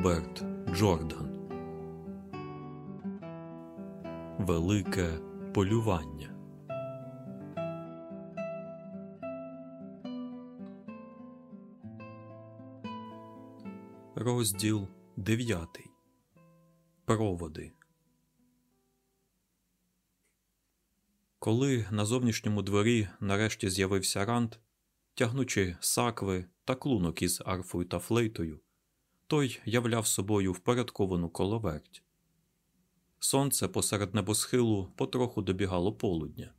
Роберт Джордан Велике полювання. Розділ дев'ятий. Проводи. Коли на зовнішньому дворі нарешті з'явився Ранд, тягнучи сакви та клунок із арфою та флейтою, той являв собою впорядковану коловерть. Сонце посеред небосхилу потроху добігало полудня.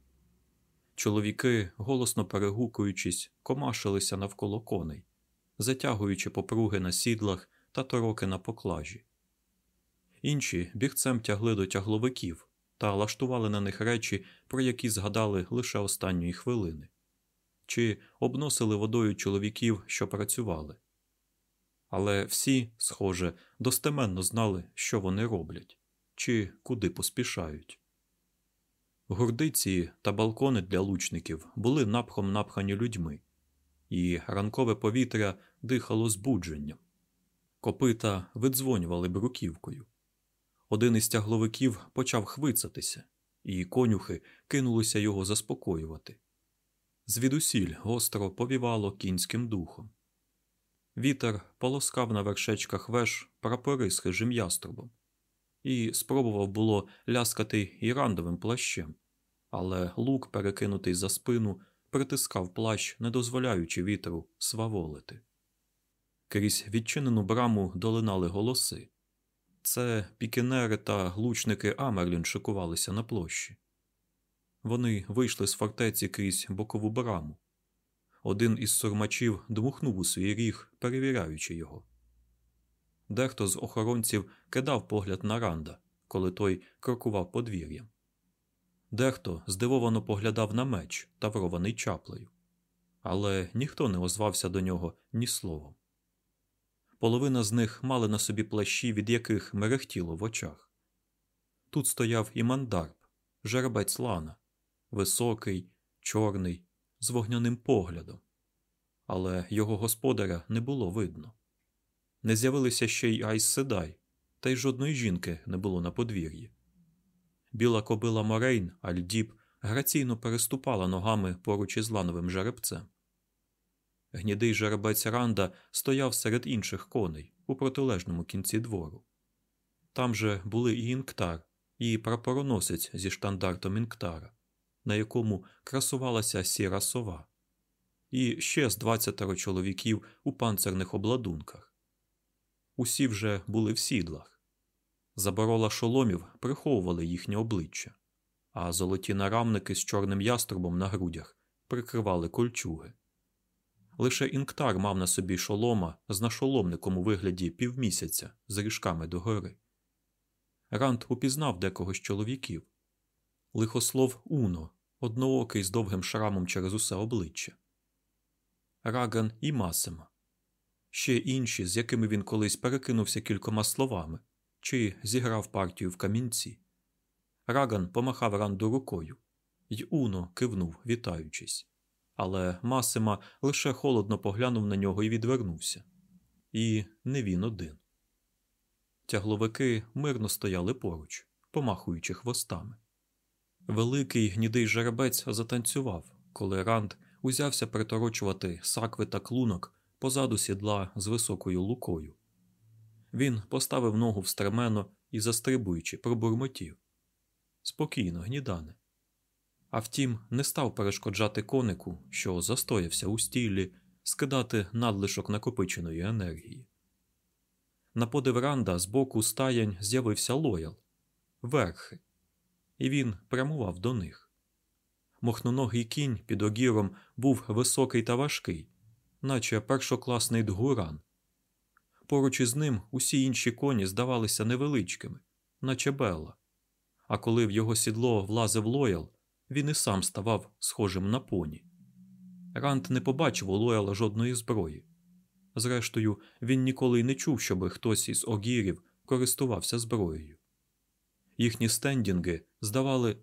Чоловіки, голосно перегукуючись, комашилися навколо коней, затягуючи попруги на сідлах та тороки на поклажі. Інші бігцем тягли до тягловиків та лаштували на них речі, про які згадали лише останньої хвилини, чи обносили водою чоловіків, що працювали. Але всі, схоже, достеменно знали, що вони роблять чи куди поспішають. Гурдиці та балкони для лучників були напхом напхані людьми, і ранкове повітря дихало збудженням. Копита видзвонювали бруківкою. Один із тягловиків почав хвицатися, і конюхи кинулися його заспокоювати. Звідусіль гостро повівало кінським духом. Вітер полоскав на вершечках веж прапори з хижим яструбом і спробував було ляскати ірандовим плащем, але лук, перекинутий за спину, притискав плащ, не дозволяючи вітру сваволити. Крізь відчинену браму долинали голоси. Це пікінери та глучники Амерлін шикувалися на площі. Вони вийшли з фортеці крізь бокову браму. Один із сурмачів дмухнув у свій ріг, перевіряючи його. Дехто з охоронців кидав погляд на Ранда, коли той крокував подвір'ям. Дехто здивовано поглядав на меч, таврований чаплею, але ніхто не озвався до нього ні словом. Половина з них мали на собі плащі, від яких мерехтіло в очах. Тут стояв і мандарб, жеребець лана, високий, чорний, з вогняним поглядом, але його господаря не було видно. Не з'явилися ще й Айс Седай, та й жодної жінки не було на подвір'ї. Біла кобила Морейн, Альдіб, граційно переступала ногами поруч із лановим жеребцем. Гнідий жеребець Ранда стояв серед інших коней у протилежному кінці двору. Там же були і інктар, і прапороносець зі штандартом інктара, на якому красувалася сіра сова, і ще з двадцятеро чоловіків у панцерних обладунках. Усі вже були в сідлах. Заборола шоломів приховували їхнє обличчя, а золоті нарамники з чорним яструбом на грудях прикривали кольчуги. Лише інктар мав на собі шолома з нашоломником у вигляді півмісяця з ріжками догори. Ранд упізнав декого з чоловіків лихослов Уно, одноокий з довгим шрамом через усе обличчя, Раган і Масема, ще інші, з якими він колись перекинувся кількома словами чи зіграв партію в камінці. Раган помахав Ранду рукою, й Уно кивнув, вітаючись. Але Масима лише холодно поглянув на нього і відвернувся. І не він один. Тягловики мирно стояли поруч, помахуючи хвостами. Великий гнідий жеребець затанцював, коли Ранд узявся приторочувати сакви та клунок позаду сідла з високою лукою. Він поставив ногу в стремено і, застрибуючи, пробурмотів. Спокійно, гнідане. А втім, не став перешкоджати конику, що застоявся у стілі, скидати надлишок накопиченої енергії. На подив Ранда з боку стаянь з'явився лоял, верхи, і він прямував до них. Мохноногий кінь під огіром був високий та важкий, наче першокласний дгуран. Поруч із ним усі інші коні здавалися невеличкими, наче Белла. А коли в його сідло влазив лоял, він і сам ставав схожим на поні. Рант не побачив у лояла жодної зброї. Зрештою, він ніколи не чув, щоби хтось із огірів користувався зброєю. Їхні стендінги здавали,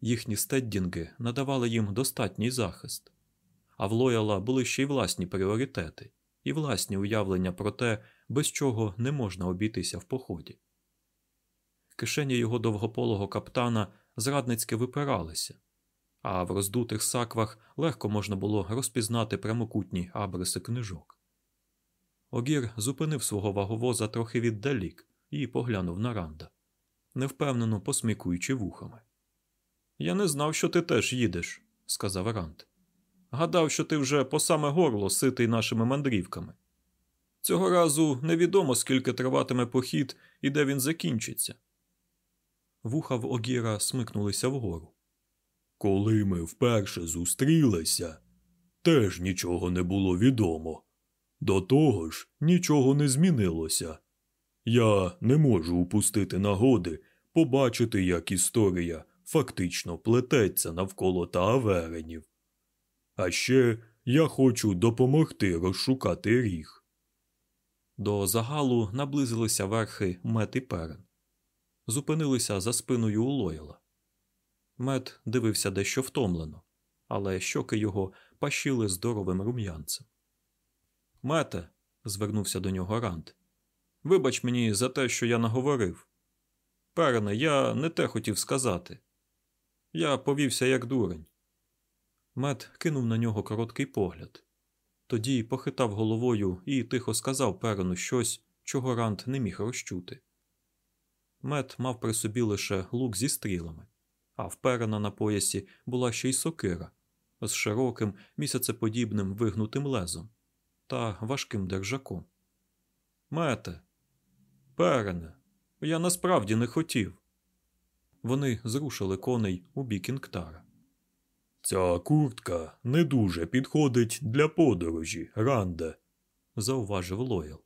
їхні стеддінги надавали їм достатній захист а в Лояла були ще й власні пріоритети і власні уявлення про те, без чого не можна обійтися в поході. Кишені його довгополого каптана зрадницьки випиралися, а в роздутих саквах легко можна було розпізнати прямокутні абриси книжок. Огір зупинив свого ваговоза трохи віддалік і поглянув на Ранда, невпевнено посмікуючи вухами. Я не знав, що ти теж їдеш, сказав Ранд. Гадав, що ти вже по саме горло ситий нашими мандрівками. Цього разу невідомо, скільки триватиме похід і де він закінчиться. Вуха в Огіра смикнулися вгору. Коли ми вперше зустрілися, теж нічого не було відомо. До того ж, нічого не змінилося. Я не можу упустити нагоди побачити, як історія фактично плететься навколо тааверенів. А ще я хочу допомогти розшукати ріг. До загалу наблизилися верхи Мет і Перен. Зупинилися за спиною у Лойла. Мет дивився дещо втомлено, але щоки його пащили здоровим рум'янцем. Мете, звернувся до нього Рант, вибач мені за те, що я наговорив. Перене, я не те хотів сказати. Я повівся як дурень. Мет кинув на нього короткий погляд. Тоді похитав головою і тихо сказав Перену щось, чого Рант не міг розчути. Мет мав при собі лише лук зі стрілами, а в Перена на поясі була ще й сокира з широким місяцеподібним вигнутим лезом та важким держаком. Мете, Перене, я насправді не хотів. Вони зрушили коней у бік Інктара. Ця куртка не дуже підходить для подорожі, Ранде, зауважив Лоял.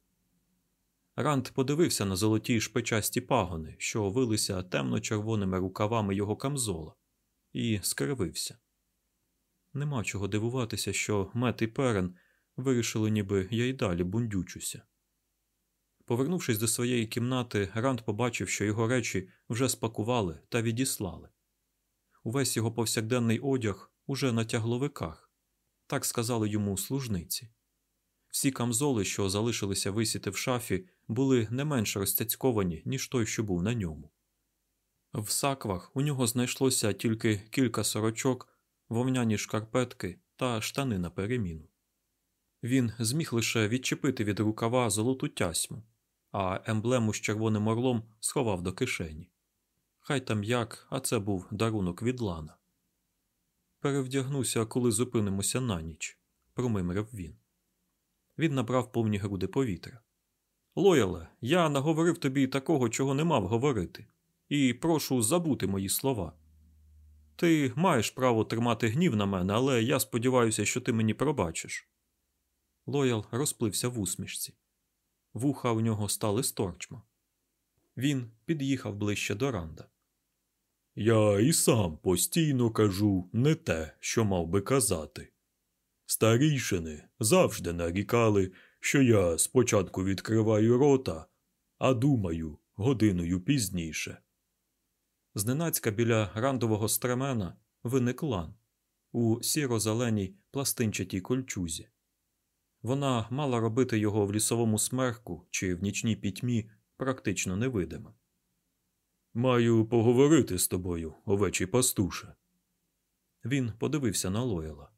Ранд подивився на золоті шпичасті пагони, що вилися темно-червоними рукавами його камзола, і скривився. Нема чого дивуватися, що Мет і Перен вирішили, ніби я й далі бундючуся. Повернувшись до своєї кімнати, Ранд побачив, що його речі вже спакували та відіслали. Увесь його повсякденний одяг уже на тягловиках, так сказали йому служниці. Всі камзоли, що залишилися висіти в шафі, були не менш розцяцьковані, ніж той, що був на ньому. В саквах у нього знайшлося тільки кілька сорочок, вовняні шкарпетки та штани на переміну. Він зміг лише відчепити від рукава золоту тясьму, а емблему з червоним орлом сховав до кишені. Хай там як, а це був дарунок від Лана. Перевдягнуся, коли зупинимося на ніч, промимрив він. Він набрав повні груди повітря. Лояле, я наговорив тобі такого, чого не мав говорити, і прошу забути мої слова. Ти маєш право тримати гнів на мене, але я сподіваюся, що ти мені пробачиш. Лоял розплився в усмішці. Вуха у нього стали сторчма. Він під'їхав ближче до Ранда. Я і сам постійно кажу не те, що мав би казати. Старійшини завжди нарікали, що я спочатку відкриваю рота, а думаю годиною пізніше. Зненацька біля рандового стремена виник лан у сіро-зеленій пластинчатій кольчузі. Вона мала робити його в лісовому смерку чи в нічній пітьмі практично невидимим. Маю поговорити з тобою, овечий пастуше. Він подивився на Лоєла.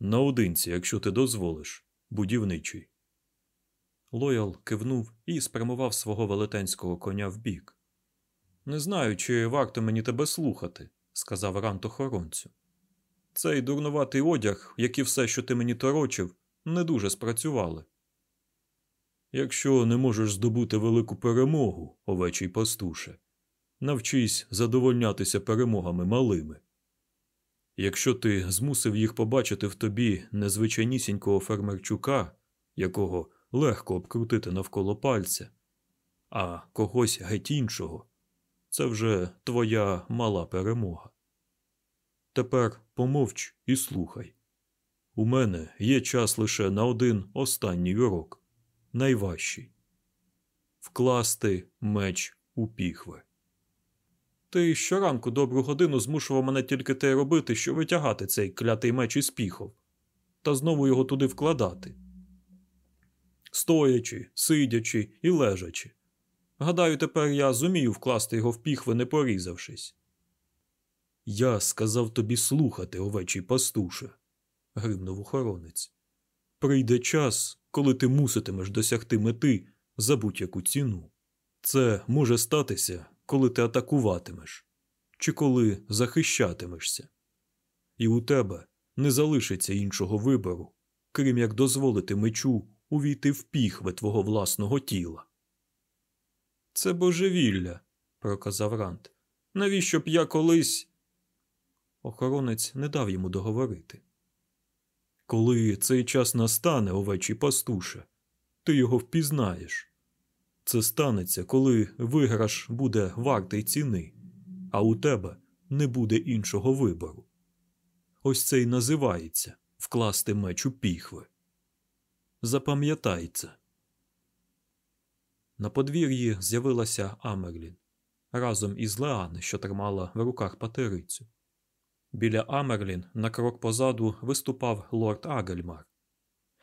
Наодинці, якщо ти дозволиш, будівничий. Лоял кивнув і спрямував свого велетенського коня вбік. Не знаю, чи варто мені тебе слухати, сказав Рант охоронцю. Цей дурнуватий одяг, як і все, що ти мені торочив, не дуже спрацювали. Якщо не можеш здобути велику перемогу, овечий пастуше, навчись задовольнятися перемогами малими. Якщо ти змусив їх побачити в тобі незвичайнісінького фермерчука, якого легко обкрутити навколо пальця, а когось геть іншого, це вже твоя мала перемога. Тепер помовч і слухай. У мене є час лише на один останній урок, найважчий вкласти меч у піхви. Ти щоранку добру годину змушував мене тільки те робити, що витягати цей клятий меч із піхов, та знову його туди вкладати. стоячи, сидячи і лежачи. Гадаю, тепер я зумію вкласти його в піхви, не порізавшись. Я сказав тобі слухати, овечий пастуше, гримнув охоронець. Прийде час, коли ти муситимеш досягти мети за будь-яку ціну. Це може статися, коли ти атакуватимеш чи коли захищатимешся. І у тебе не залишиться іншого вибору, крім як дозволити мечу увійти в піхви твого власного тіла. Це божевілля, проказав Рант. Навіщо б я колись. Охоронець не дав йому договорити. Коли цей час настане, овечий пастуше, ти його впізнаєш. Це станеться, коли виграш буде вартий ціни, а у тебе не буде іншого вибору. Ось це й називається вкласти меч у піхви. Запам'ятай. На подвір'ї з'явилася Амерлін разом із Леан, що тримала в руках патерицю. Біля Амерлін на крок позаду виступав лорд Агельмар.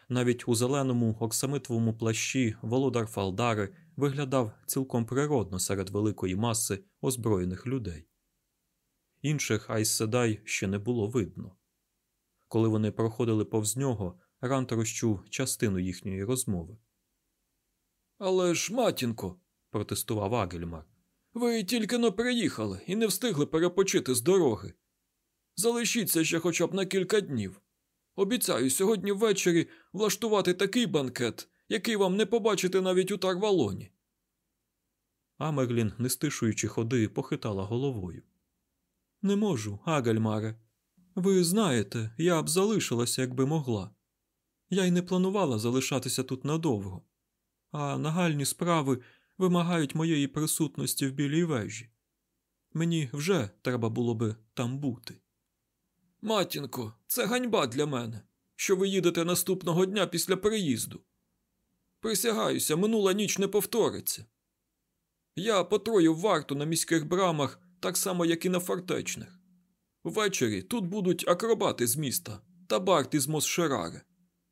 Навіть у зеленому оксамитовому плащі володар Фалдари виглядав цілком природно серед великої маси озброєних людей. Інших Айсседай ще не було видно. Коли вони проходили повз нього, Рант розчув частину їхньої розмови. Але ж, матінко, протестував Агельмар, ви тільки но приїхали і не встигли перепочити з дороги. Залишіться ще хоча б на кілька днів. Обіцяю сьогодні ввечері влаштувати такий банкет, який вам не побачите навіть у Тарвалоні. Амерлін, не стишуючи ходи, похитала головою. Не можу, Агальмаре. Ви знаєте, я б залишилася, якби могла. Я й не планувала залишатися тут надовго, а нагальні справи вимагають моєї присутності в білій вежі. Мені вже треба було би там бути. Матінко, це ганьба для мене, що ви їдете наступного дня після приїзду. Присягаюся, минула ніч не повториться. Я потроїв варту на міських брамах так само, як і на фортечних. Ввечері тут будуть акробати з міста та барт із Мосшерари.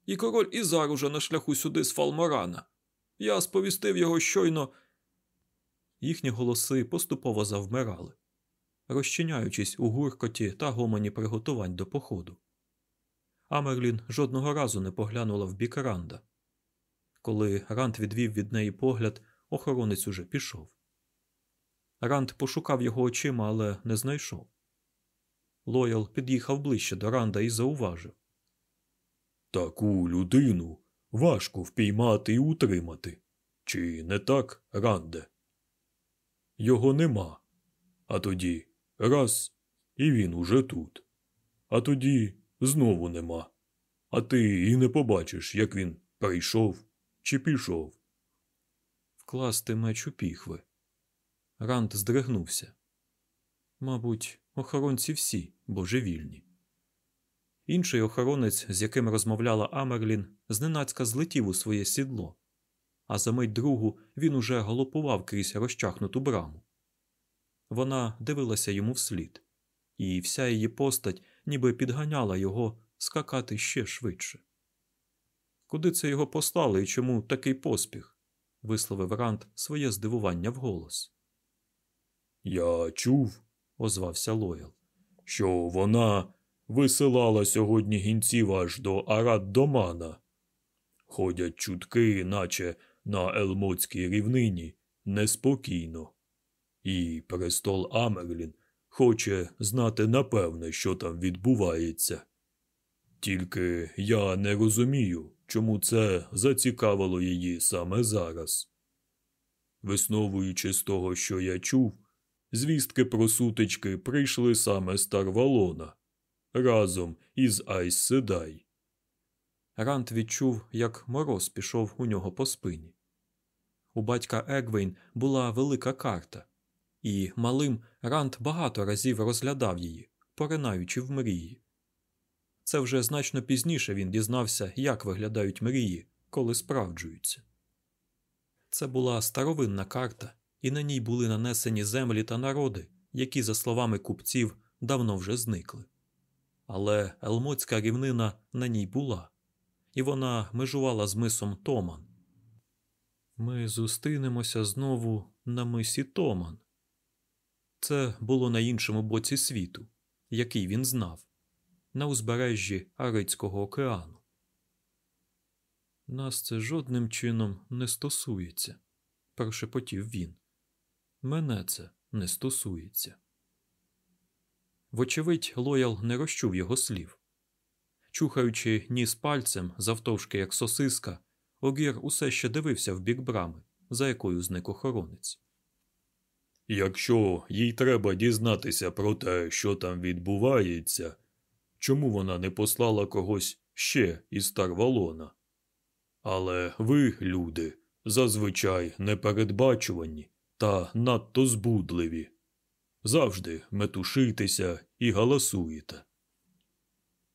І король Ізар уже на шляху сюди з Фалморана. Я сповістив його щойно. Їхні голоси поступово завмирали, розчиняючись у гуркоті та гомоні приготувань до походу. Амерлін жодного разу не поглянула в бік Ранда. Коли Ранд відвів від неї погляд, охоронець уже пішов. Ранд пошукав його очима, але не знайшов. Лоял під'їхав ближче до Ранда і зауважив. Таку людину важко впіймати і утримати. Чи не так, Ранде? Його нема. А тоді раз, і він уже тут. А тоді знову нема. А ти і не побачиш, як він прийшов чи пішов. Вкласти меч у піхви. Ранд здригнувся. Мабуть, охоронці всі божевільні. Інший охоронець, з яким розмовляла Амерлін, зненацька злетів у своє сідло, а за мить другу він уже галопував крізь розчахнуту браму. Вона дивилася йому вслід, і вся її постать ніби підганяла його скакати ще швидше. Куди це його послали і чому такий поспіх? висловив Рант своє здивування вголос. Я чув, озвався Лоял. що вона висилала сьогодні гінців аж до Арат-Домана. Ходять чутки, наче на Елмотській рівнині, неспокійно. І престол Амерлін хоче знати напевне, що там відбувається. Тільки я не розумію, чому це зацікавило її саме зараз. Висновуючи з того, що я чув, звістки про сутички прийшли саме з Тарвалона разом із Айс Седай. Рант відчув, як мороз пішов у нього по спині. У батька Егвейн була велика карта, і малим Рант багато разів розглядав її, поринаючи в мрії. Це вже значно пізніше він дізнався, як виглядають мрії, коли справджуються. Це була старовинна карта, і на ній були нанесені землі та народи, які, за словами купців, давно вже зникли. Але Елмотська рівнина на ній була, і вона межувала з мисом Томан, Ми зустрінемося знову на мисі Томан. Це було на іншому боці світу, який він знав, на узбережжі Арицького океану. Нас це жодним чином не стосується, прошепотів він. Мене це не стосується. Вочевидь, Лоял не розчув його слів. Чухаючи ніс пальцем, завтовшки як сосиска, Огір усе ще дивився в бік брами, за якою зник охоронець. Якщо їй треба дізнатися про те, що там відбувається, чому вона не послала когось ще із Тарвалона? Але ви, люди, зазвичай непередбачувані та надто збудливі. Завжди метушитеся і галасуєте.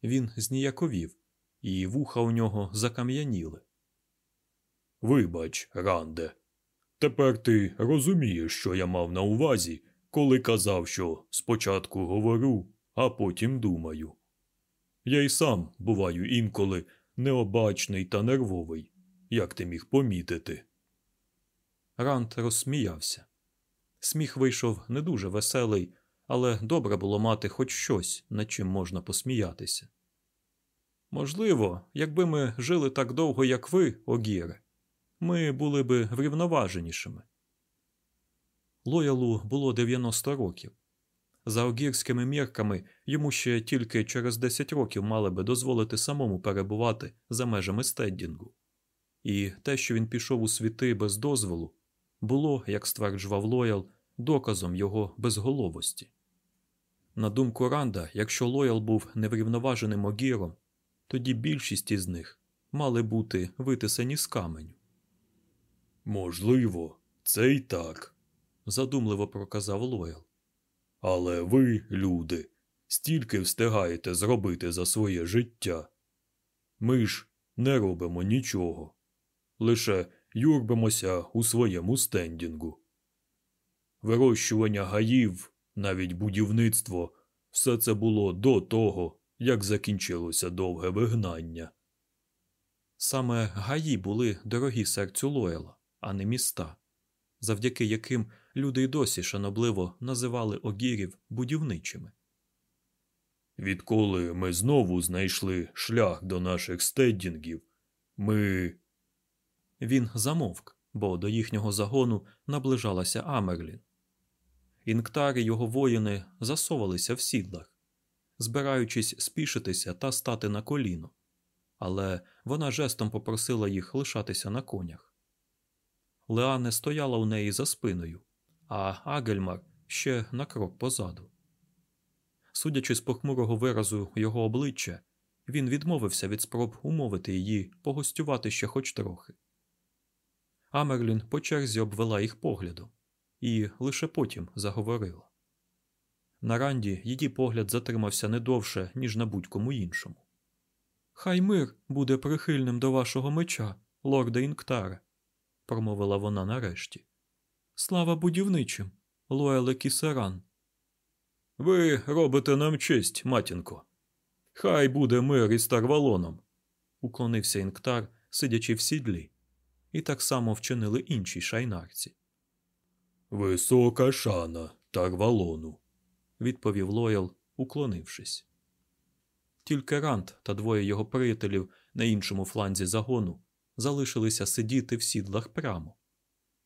Він зніяковів, і вуха у нього закам'яніли. Вибач, Ранде. Тепер ти розумієш, що я мав на увазі, коли казав, що спочатку говорю, а потім думаю. Я й сам буваю інколи необачний та нервовий, як ти міг помітити. Ранд розсміявся. Сміх вийшов не дуже веселий, але добре було мати хоч щось, над чим можна посміятися. Можливо, якби ми жили так довго, як ви, Огіре, ми були би врівноваженішими. Лоялу було 90 років. За огірськими мірками йому ще тільки через 10 років мали би дозволити самому перебувати за межами стеддінгу. І те, що він пішов у світи без дозволу, було, як стверджував Лоял, доказом його безголовості. На думку Ранда, якщо Лоял був неврівноваженим огіром, тоді більшість із них мали бути витисані з каменю. Можливо, це й так, задумливо проказав Лоял. Але ви, люди, стільки встигаєте зробити за своє життя. Ми ж не робимо нічого, лише юрбимося у своєму стендінгу. Вирощування гаїв, навіть будівництво, все це було до того, як закінчилося довге вигнання. Саме гаї були дорогі серцю Лояла, а не міста, завдяки яким люди й досі шанобливо називали огірів будівничими. Відколи ми знову знайшли шлях до наших стеддінгів, ми. Він замовк, бо до їхнього загону наближалася Амерлін. Інктар і його воїни засовалися в сідлах, збираючись спішитися та стати на коліно, але вона жестом попросила їх лишатися на конях. Леане стояла у неї за спиною, а Агельмар ще на крок позаду. Судячи з похмурого виразу його обличчя, він відмовився від спроб умовити її погостювати ще хоч трохи. Амерлін по черзі обвела їх поглядом і лише потім заговорила. На ранді її погляд затримався не довше, ніж на будь-кому іншому. Хай мир буде прихильним до вашого меча, лорда Інктаре, промовила вона нарешті. Слава будівничим, Луеле Кісеран. Ви робите нам честь, матінко. Хай буде мир із Тарвалоном, уклонився Інктар, сидячи в сідлі, і так само вчинили інші шайнарці. Висока шана Тарвалону, відповів Лоял, уклонившись. Тільки Рант та двоє його приятелів на іншому фланзі загону залишилися сидіти в сідлах прямо.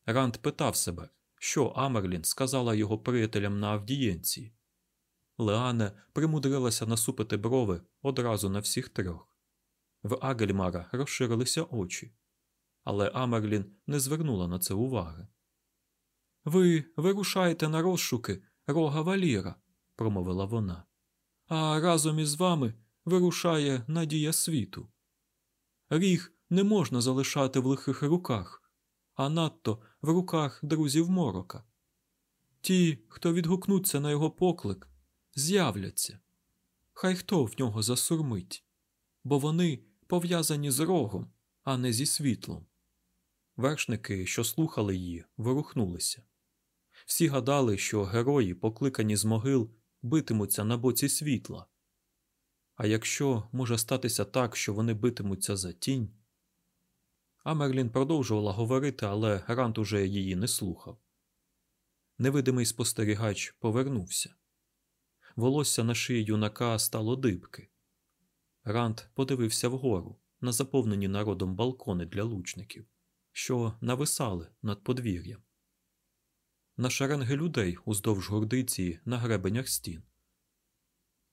Рант питав себе, що Амерлін сказала його приятелям на Авдієнції. Леане примудрилася насупити брови одразу на всіх трьох. В Агельмара розширилися очі, але Амерлін не звернула на це уваги. Ви вирушаєте на розшуки рога Валіра, промовила вона, а разом із вами вирушає надія світу. Ріг не можна залишати в лихих руках, а надто в руках друзів морока. Ті, хто відгукнуться на його поклик, з'являться. Хай хто в нього засурмить, бо вони пов'язані з рогом, а не зі світлом. Вершники, що слухали її, ворухнулися. Всі гадали, що герої, покликані з могил, битимуться на боці світла. А якщо може статися так, що вони битимуться за тінь. Амерлін продовжувала говорити, але Рант уже її не слухав. Невидимий спостерігач повернувся. Волосся на шиї юнака стало дибки. Рант подивився вгору на заповнені народом балкони для лучників, що нависали над подвір'ям. На шеренги людей уздовж гордиці на гребенях стін.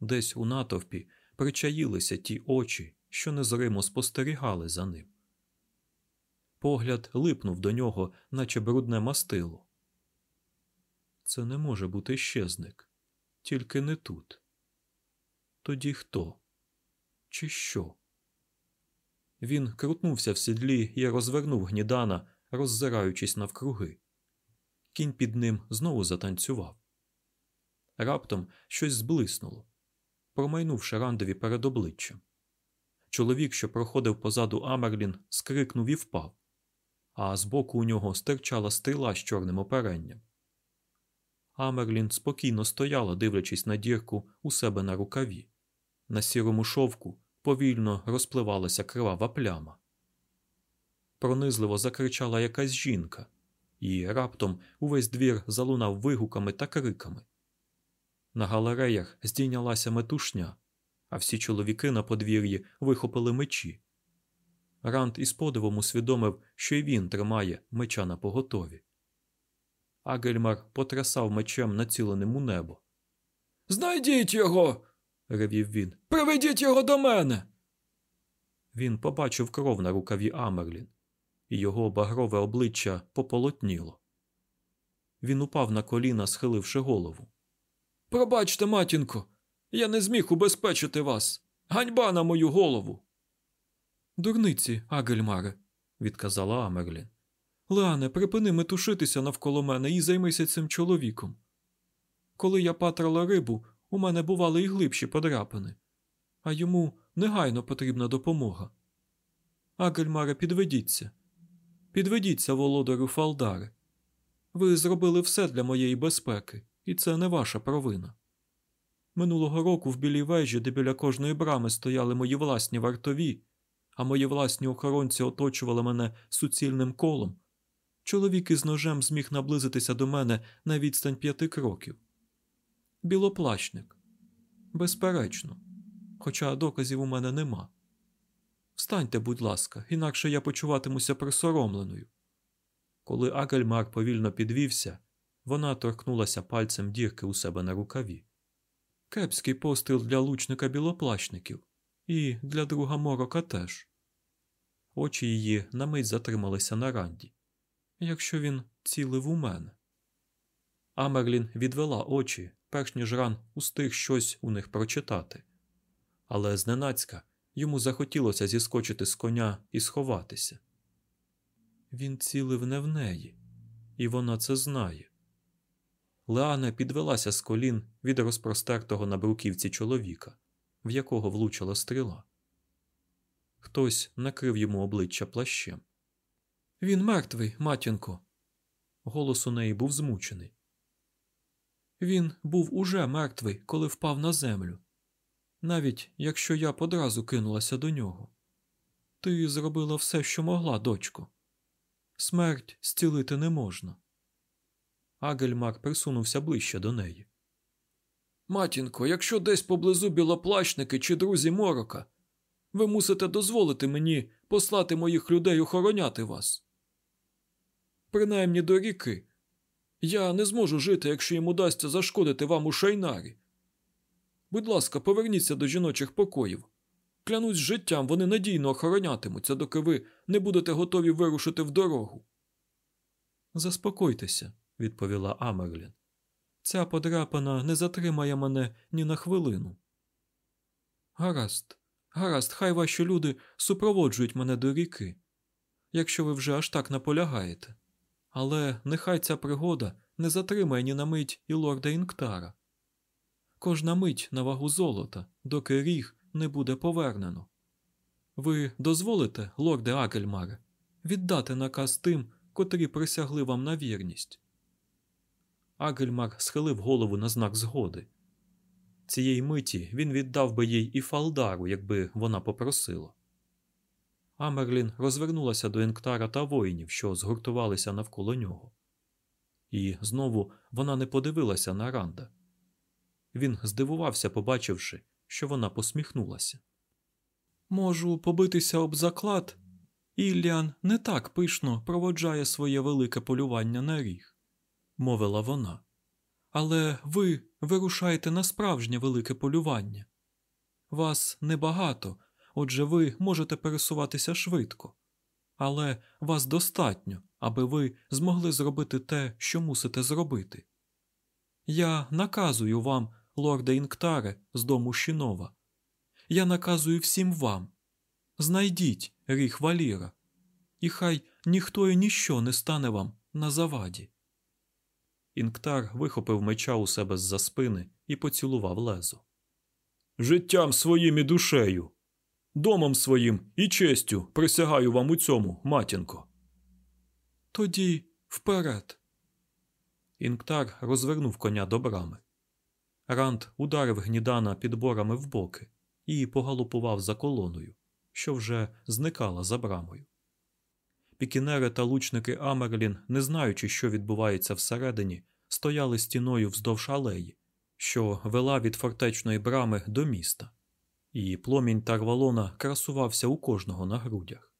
Десь у натовпі причаїлися ті очі, що незримо спостерігали за ним. Погляд липнув до нього, наче брудне мастило. Це не може бути щезник, тільки не тут. Тоді хто? Чи що? Він крутнувся в сідлі і розвернув гнідана, роззираючись навкруги. Кінь під ним знову затанцював. Раптом щось зблиснуло, промайнувши рандові перед обличчям. Чоловік, що проходив позаду Амерлін, скрикнув і впав, а збоку у нього стирчала стріла з чорним оперенням. Амерлін спокійно стояла, дивлячись на дірку у себе на рукаві. На сірому шовку повільно розпливалася кривава пляма. Пронизливо закричала якась жінка, і раптом увесь двір залунав вигуками та криками. На галереях здійнялася метушня, а всі чоловіки на подвір'ї вихопили мечі. Рант із подивом усвідомив, що й він тримає меча на поготові. Агельмар потрясав мечем, націленим у небо. Знайдіть його. ревів він. Приведіть його до мене. Він побачив кров на рукаві Амерлін, і його багрове обличчя пополотніло. Він упав на коліна, схиливши голову. Пробачте, матінко, я не зміг убезпечити вас. Ганьба на мою голову. Дурниці, Агельмаре, відказала Амерлін. Леане, припини метушитися навколо мене і займися цим чоловіком. Коли я патрала рибу, у мене бували і глибші подряпини, а йому негайно потрібна допомога. Агельмаре, підведіться. Підведіться, володарю Фалдаре. Ви зробили все для моєї безпеки, і це не ваша провина. Минулого року в білій вежі, де біля кожної брами стояли мої власні вартові, а мої власні охоронці оточували мене суцільним колом. Чоловік із ножем зміг наблизитися до мене на відстань п'яти кроків. Білоплащник. Безперечно, хоча доказів у мене нема. Встаньте, будь ласка, інакше я почуватимуся присоромленою. Коли Агельмар повільно підвівся, вона торкнулася пальцем дірки у себе на рукаві. Кепський постріл для лучника білоплащників і для друга морока теж. Очі її на мить затрималися на ранді. Якщо він цілив у мене. Амерлін відвела очі, перш ніж ран устиг щось у них прочитати. Але зненацька йому захотілося зіскочити з коня і сховатися. Він цілив не в неї, і вона це знає. Леана підвелася з колін від розпростертого на бруківці чоловіка, в якого влучила стріла. Хтось накрив йому обличчя плащем. Він мертвий, матінко. Голос у неї був змучений. Він був уже мертвий, коли впав на землю, навіть якщо я подразу кинулася до нього. Ти зробила все, що могла, дочко. Смерть зцілити не можна. Агельмар присунувся ближче до неї. Матінко, якщо десь поблизу білоплащники чи друзі морока, ви мусите дозволити мені послати моїх людей охороняти вас. Принаймні до ріки. Я не зможу жити, якщо їм удасться зашкодити вам у шайнарі. Будь ласка, поверніться до жіночих покоїв. Клянусь життям, вони надійно охоронятимуться, доки ви не будете готові вирушити в дорогу. Заспокойтеся, відповіла Амерлін. Ця подряпана не затримає мене ні на хвилину. Гаразд, гаразд, хай ваші люди супроводжують мене до ріки, якщо ви вже аж так наполягаєте. Але нехай ця пригода не затримає ні на мить і лорда Інктара. Кожна мить на вагу золота, доки ріг не буде повернено. Ви дозволите, лорде Агельмаре, віддати наказ тим, котрі присягли вам на вірність. Агельмар схилив голову на знак згоди. Цієї миті він віддав би їй і фалдару, якби вона попросила. Амерлін розвернулася до Інктара та воїнів, що згуртувалися навколо нього. І знову вона не подивилася на Ранда. Він здивувався, побачивши, що вона посміхнулася. Можу побитися об заклад. Ілліан не так пишно проводжає своє велике полювання на ріг, мовила вона. Але ви вирушаєте на справжнє велике полювання. Вас небагато, отже, ви можете пересуватися швидко, але вас достатньо, аби ви змогли зробити те, що мусите зробити. Я наказую вам, лорде Інктаре, з дому Щінова. Я наказую всім вам. Знайдіть ріг валіра, і хай ніхто і ніщо не стане вам на заваді. Інктар вихопив меча у себе з-за спини і поцілував лезо. Життям своїм і душею, домом своїм і честю присягаю вам у цьому, матінко. Тоді вперед. Інктар розвернув коня до брами. Ранд ударив гнідана підборами в боки і погалупував за колоною, що вже зникала за брамою. Пікінери та лучники Амерлін, не знаючи, що відбувається всередині, стояли стіною вздовж алеї, що вела від фортечної брами до міста, і пломінь Тарвалона красувався у кожного на грудях.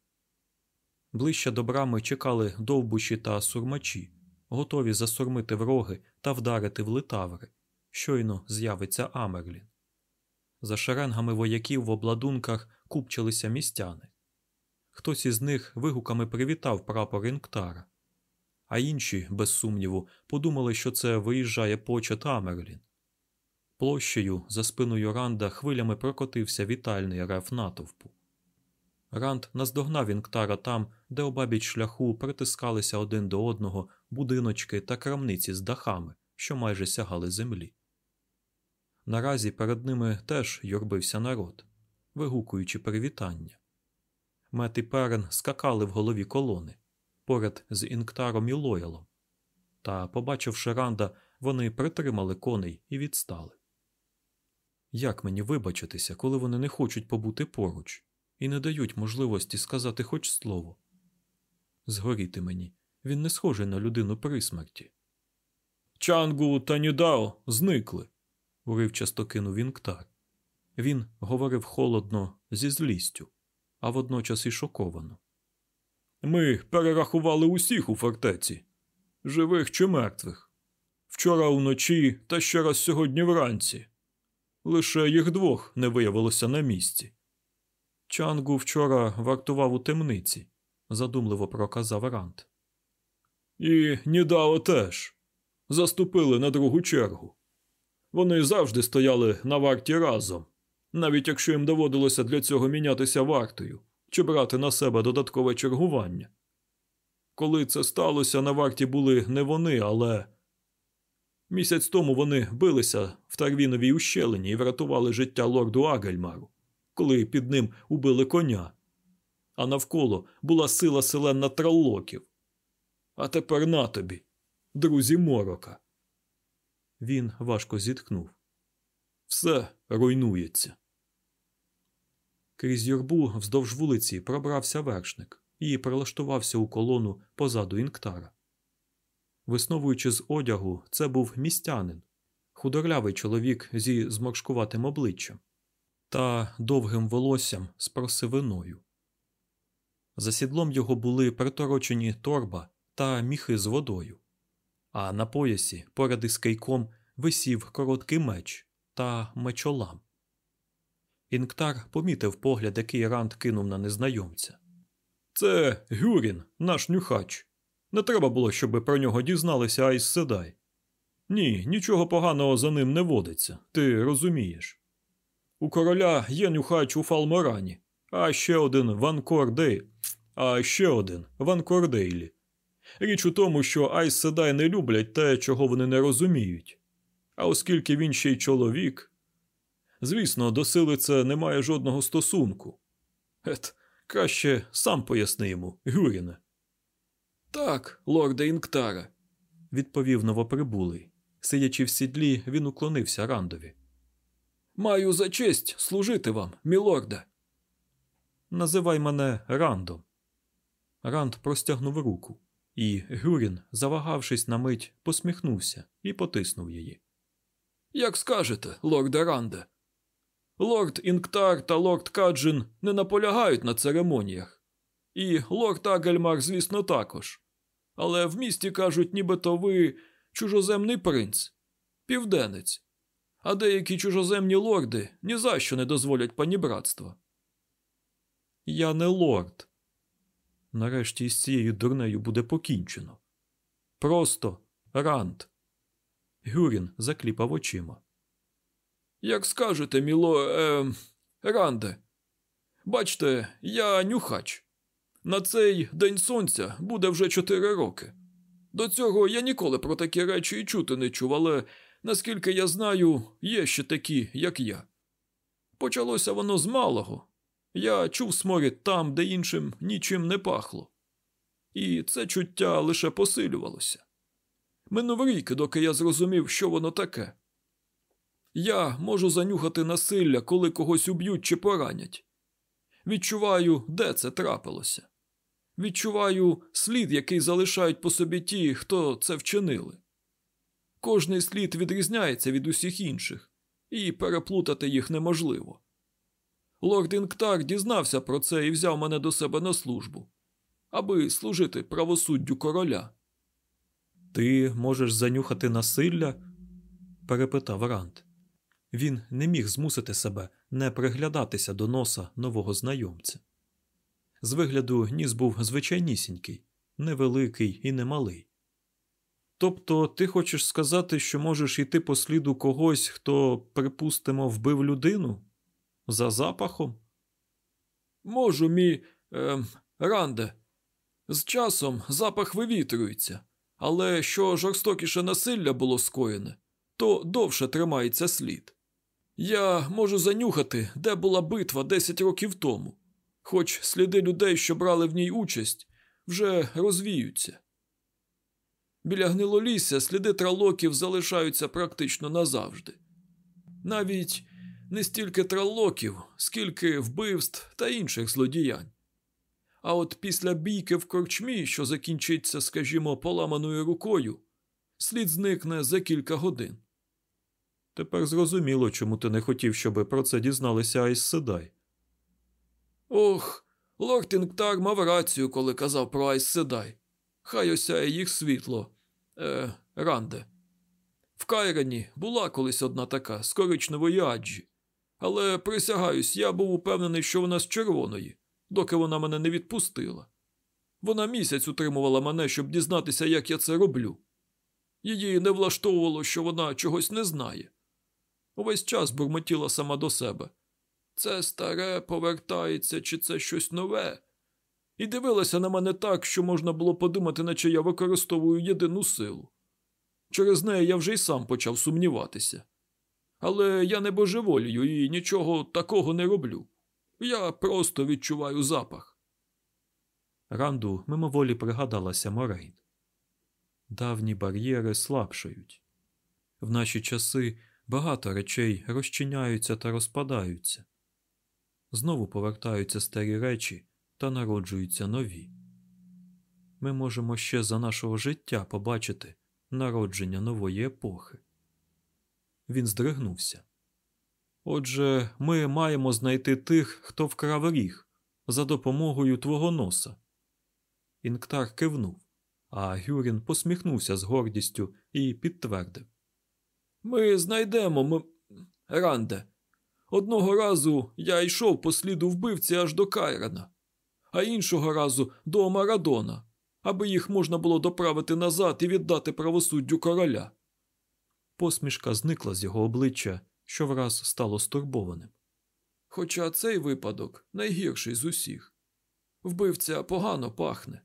Ближче до брами чекали довбуші та сурмачі, готові засурмити в роги та вдарити в литаври. Щойно з'явиться Амерлін. За шеренгами вояків в обладунках купчилися містяни. Хтось із них вигуками привітав прапор Інктара, а інші, без сумніву, подумали, що це виїжджає почет Амерлін. Площею за спиною Ранда хвилями прокотився вітальний рев натовпу. Ранд наздогнав Інктара там, де обабіч шляху притискалися один до одного будиночки та крамниці з дахами, що майже сягали землі. Наразі перед ними теж юрбився народ, вигукуючи привітання. Мет і Перен скакали в голові колони поряд з Інктаром і Лоялом, та, побачивши Ранда, вони притримали коней і відстали. Як мені вибачитися, коли вони не хочуть побути поруч і не дають можливості сказати хоч слово? Згоріти мені, він не схожий на людину при смерті. Чангу та Нідао зникли, уривчасто кинув Інктар. Він говорив холодно, зі злістю, а водночас і шоковано. Ми перерахували усіх у фортеці живих чи мертвих. Вчора вночі та ще раз сьогодні вранці. Лише їх двох не виявилося на місці. Чангу вчора вартував у темниці, задумливо проказав Рант. І Нідао теж заступили на другу чергу. Вони завжди стояли на варті разом, навіть якщо їм доводилося для цього мінятися вартою чи брати на себе додаткове чергування. Коли це сталося, на варті були не вони, але місяць тому вони билися в Тарвіновій ущелині і врятували життя лорду Агельмару, коли під ним убили коня, а навколо була сила селена траллоків. А тепер на тобі, друзі морока. Він важко зітхнув. Все руйнується. Крізь юрбу вздовж вулиці пробрався вершник і прилаштувався у колону позаду інктара. Висновуючи з одягу, це був містянин, худорлявий чоловік зі зморшкуватим обличчям та довгим волоссям з просивиною. За сідлом його були приторочені торба та міхи з водою, а на поясі поряд із кийком висів короткий меч та мечолам. Інктар помітив погляд, який Ранд кинув на незнайомця. Це Гюрін, наш нюхач. Не треба було, щоб про нього дізналися Айс Седай. Ні, нічого поганого за ним не водиться, ти розумієш. У короля є нюхач у Фалморані, а ще один в Анкордей, а ще один в Анкордейлі. Річ у тому, що Айз Седай не люблять те, чого вони не розуміють. А оскільки він ще й чоловік. Звісно, до сили це не має жодного стосунку. Ет, краще сам поясни йому, Гюріне. Так, лорде Інґтаре, відповів новоприбулий. Сидячи в сідлі, він уклонився Рандові. Маю за честь служити вам, мілорде. Називай мене Рандом. Ранд простягнув руку, і Гюрін, завагавшись на мить, посміхнувся і потиснув її. Як скажете, лорде Ранде. Лорд Інктар та лорд Каджин не наполягають на церемоніях. І лорд Агельмар, звісно, також. Але в місті кажуть, нібито ви чужоземний принц, південець, а деякі чужоземні лорди ні за що не дозволять панібратства. Я не лорд. Нарешті з цією дурнею буде покінчено. Просто Ранд. Гюрін закліпав очима. Як скажете, міло. Е, Ранде. Бачте, я нюхач. На цей день сонця буде вже чотири роки. До цього я ніколи про такі речі і чути не чув, але наскільки я знаю, є ще такі, як я. Почалося воно з малого. Я чув сморід там, де іншим нічим не пахло. І це чуття лише посилювалося. Минув рік, доки я зрозумів, що воно таке. Я можу занюхати насилля, коли когось уб'ють чи поранять. Відчуваю, де це трапилося. Відчуваю слід, який залишають по собі ті, хто це вчинили. Кожний слід відрізняється від усіх інших, і переплутати їх неможливо. Лорд Інктар дізнався про це і взяв мене до себе на службу, аби служити правосуддю короля. Ти можеш занюхати насилля? перепитав Ранд. Він не міг змусити себе не приглядатися до носа нового знайомця. З вигляду ніс був звичайнісінький, невеликий і немалий. Тобто ти хочеш сказати, що можеш йти по сліду когось, хто, припустимо, вбив людину? За запахом? Можу, мій е, Ранде. З часом запах вивітрюється, але що жорстокіше насилля було скоєне, то довше тримається слід. Я можу занюхати, де була битва 10 років тому, хоч сліди людей, що брали в ній участь, вже розвіються. Біля гнилолісся сліди тралоків залишаються практично назавжди. Навіть не стільки тралоків, скільки вбивств та інших злодіянь. А от після бійки в корчмі, що закінчиться, скажімо, поламаною рукою, слід зникне за кілька годин. Тепер зрозуміло, чому ти не хотів, щоб про це дізналися Айз Седай. Ох, лорд Інґтар мав рацію, коли казав про Айз Седай. Хай осяє їх світло. Е, Ранде. В Кайрені була колись одна така з коричневої Аджі. Але присягаюсь, я був упевнений, що вона з червоної, доки вона мене не відпустила. Вона місяць утримувала мене, щоб дізнатися, як я це роблю. Її не влаштовувало, що вона чогось не знає. Увесь час бурмотіла сама до себе. Це старе повертається, чи це щось нове. І дивилася на мене так, що можна було подумати, наче я використовую єдину силу. Через неї я вже й сам почав сумніватися. Але я не божеволію і нічого такого не роблю. Я просто відчуваю запах. Ранду мимоволі пригадалася Морейн. Давні бар'єри слабшають. В наші часи багато речей розчиняються та розпадаються. Знову повертаються старі речі та народжуються нові. Ми можемо ще за нашого життя побачити народження нової епохи. Він здригнувся. Отже, ми маємо знайти тих, хто вкрав ріг, за допомогою твого носа. Інктар кивнув, а Гюрін посміхнувся з гордістю і підтвердив. Ми знайдемо ми... Ранде. Одного разу я йшов по сліду вбивці аж до Кайрана, а іншого разу до Марадона, аби їх можна було доправити назад і віддати правосуддю короля. Посмішка зникла з його обличчя, що враз стало стурбованим. Хоча цей випадок найгірший з усіх. Вбивця погано пахне,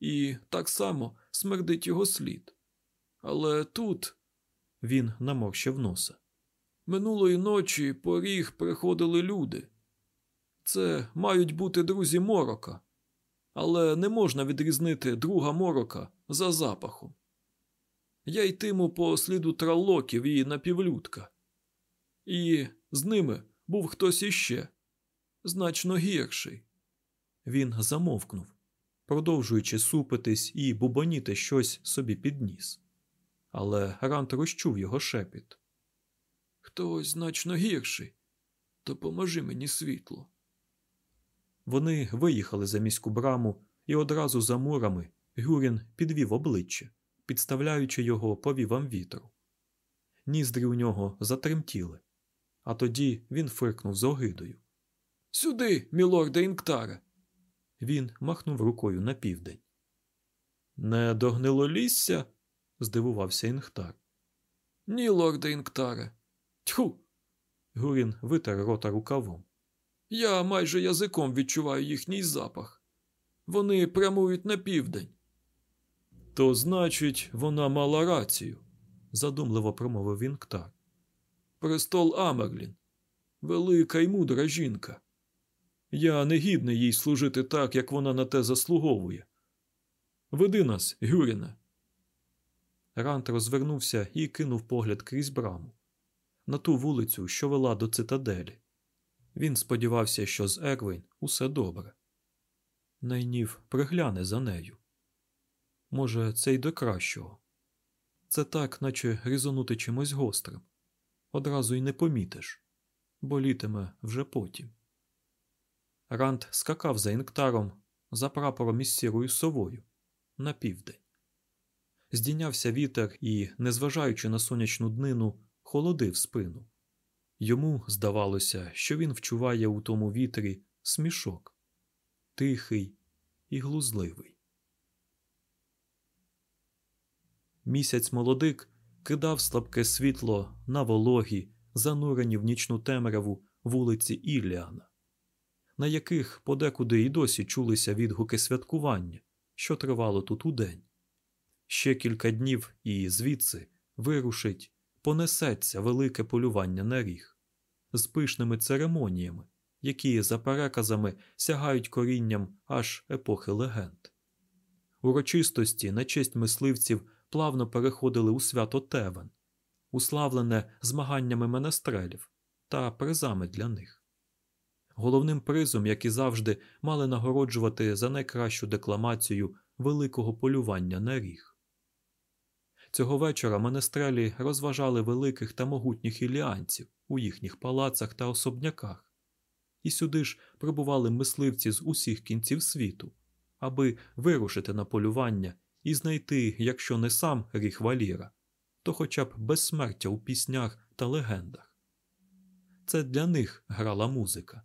і так само смердить його слід. Але тут він наморщив носа. Минулої ночі поріг приходили люди. Це мають бути друзі морока, але не можна відрізнити друга морока за запахом. Я йтиму по сліду тралоків і напівлюдка. І з ними був хтось іще, значно гірший. він замовкнув, продовжуючи супитись і бубоніти щось собі під ніс. Але Рант розчув його шепіт. Хтось значно гірший. Допоможи мені світло. Вони виїхали за міську браму, і одразу за мурами Гюрін підвів обличчя, підставляючи його повівам вітру. Ніздрі у нього затремтіли, а тоді він фиркнув з огидою. Сюди, мілорде Інктаре. Він махнув рукою на південь. Не до гнилолісся? Здивувався Інхтар. Ні, лорде Інктаре. Тьху. Гурін витер рота рукавом. Я майже язиком відчуваю їхній запах. Вони прямують на південь. То значить, вона мала рацію, задумливо промовив Інктар. Престол Амерлін. Велика й мудра жінка. Я не гідний їй служити так, як вона на те заслуговує. Веди нас, Гюріне. Рант розвернувся і кинув погляд крізь браму на ту вулицю, що вела до цитаделі. Він сподівався, що з Ервейн усе добре. Найнів пригляне за нею. Може, це й до кращого. Це так, наче різонути чимось гострим. Одразу й не помітиш, болітиме вже потім. Рант скакав за інктаром, за прапором із сірою совою на південь. Здійнявся вітер і, незважаючи на сонячну днину, холодив спину. Йому здавалося, що він вчуває у тому вітрі смішок тихий і глузливий. Місяць молодик кидав слабке світло на вологі, занурені в нічну темряву вулиці Ілліана, на яких подекуди й досі чулися відгуки святкування, що тривало тут удень. Ще кілька днів і звідси вирушить, понесеться велике полювання на ріг з пишними церемоніями, які за переказами сягають корінням аж епохи легенд. Урочистості на честь мисливців плавно переходили у свято Тевен, уславлене змаганнями менестрелів та призами для них. Головним призом, як і завжди, мали нагороджувати за найкращу декламацію великого полювання на ріг. Цього вечора менестрелі розважали великих та могутніх іліанців у їхніх палацах та особняках, і сюди ж прибували мисливці з усіх кінців світу, аби вирушити на полювання і знайти, якщо не сам ріг Валіра, то хоча б безсмертя у піснях та легендах. Це для них грала музика,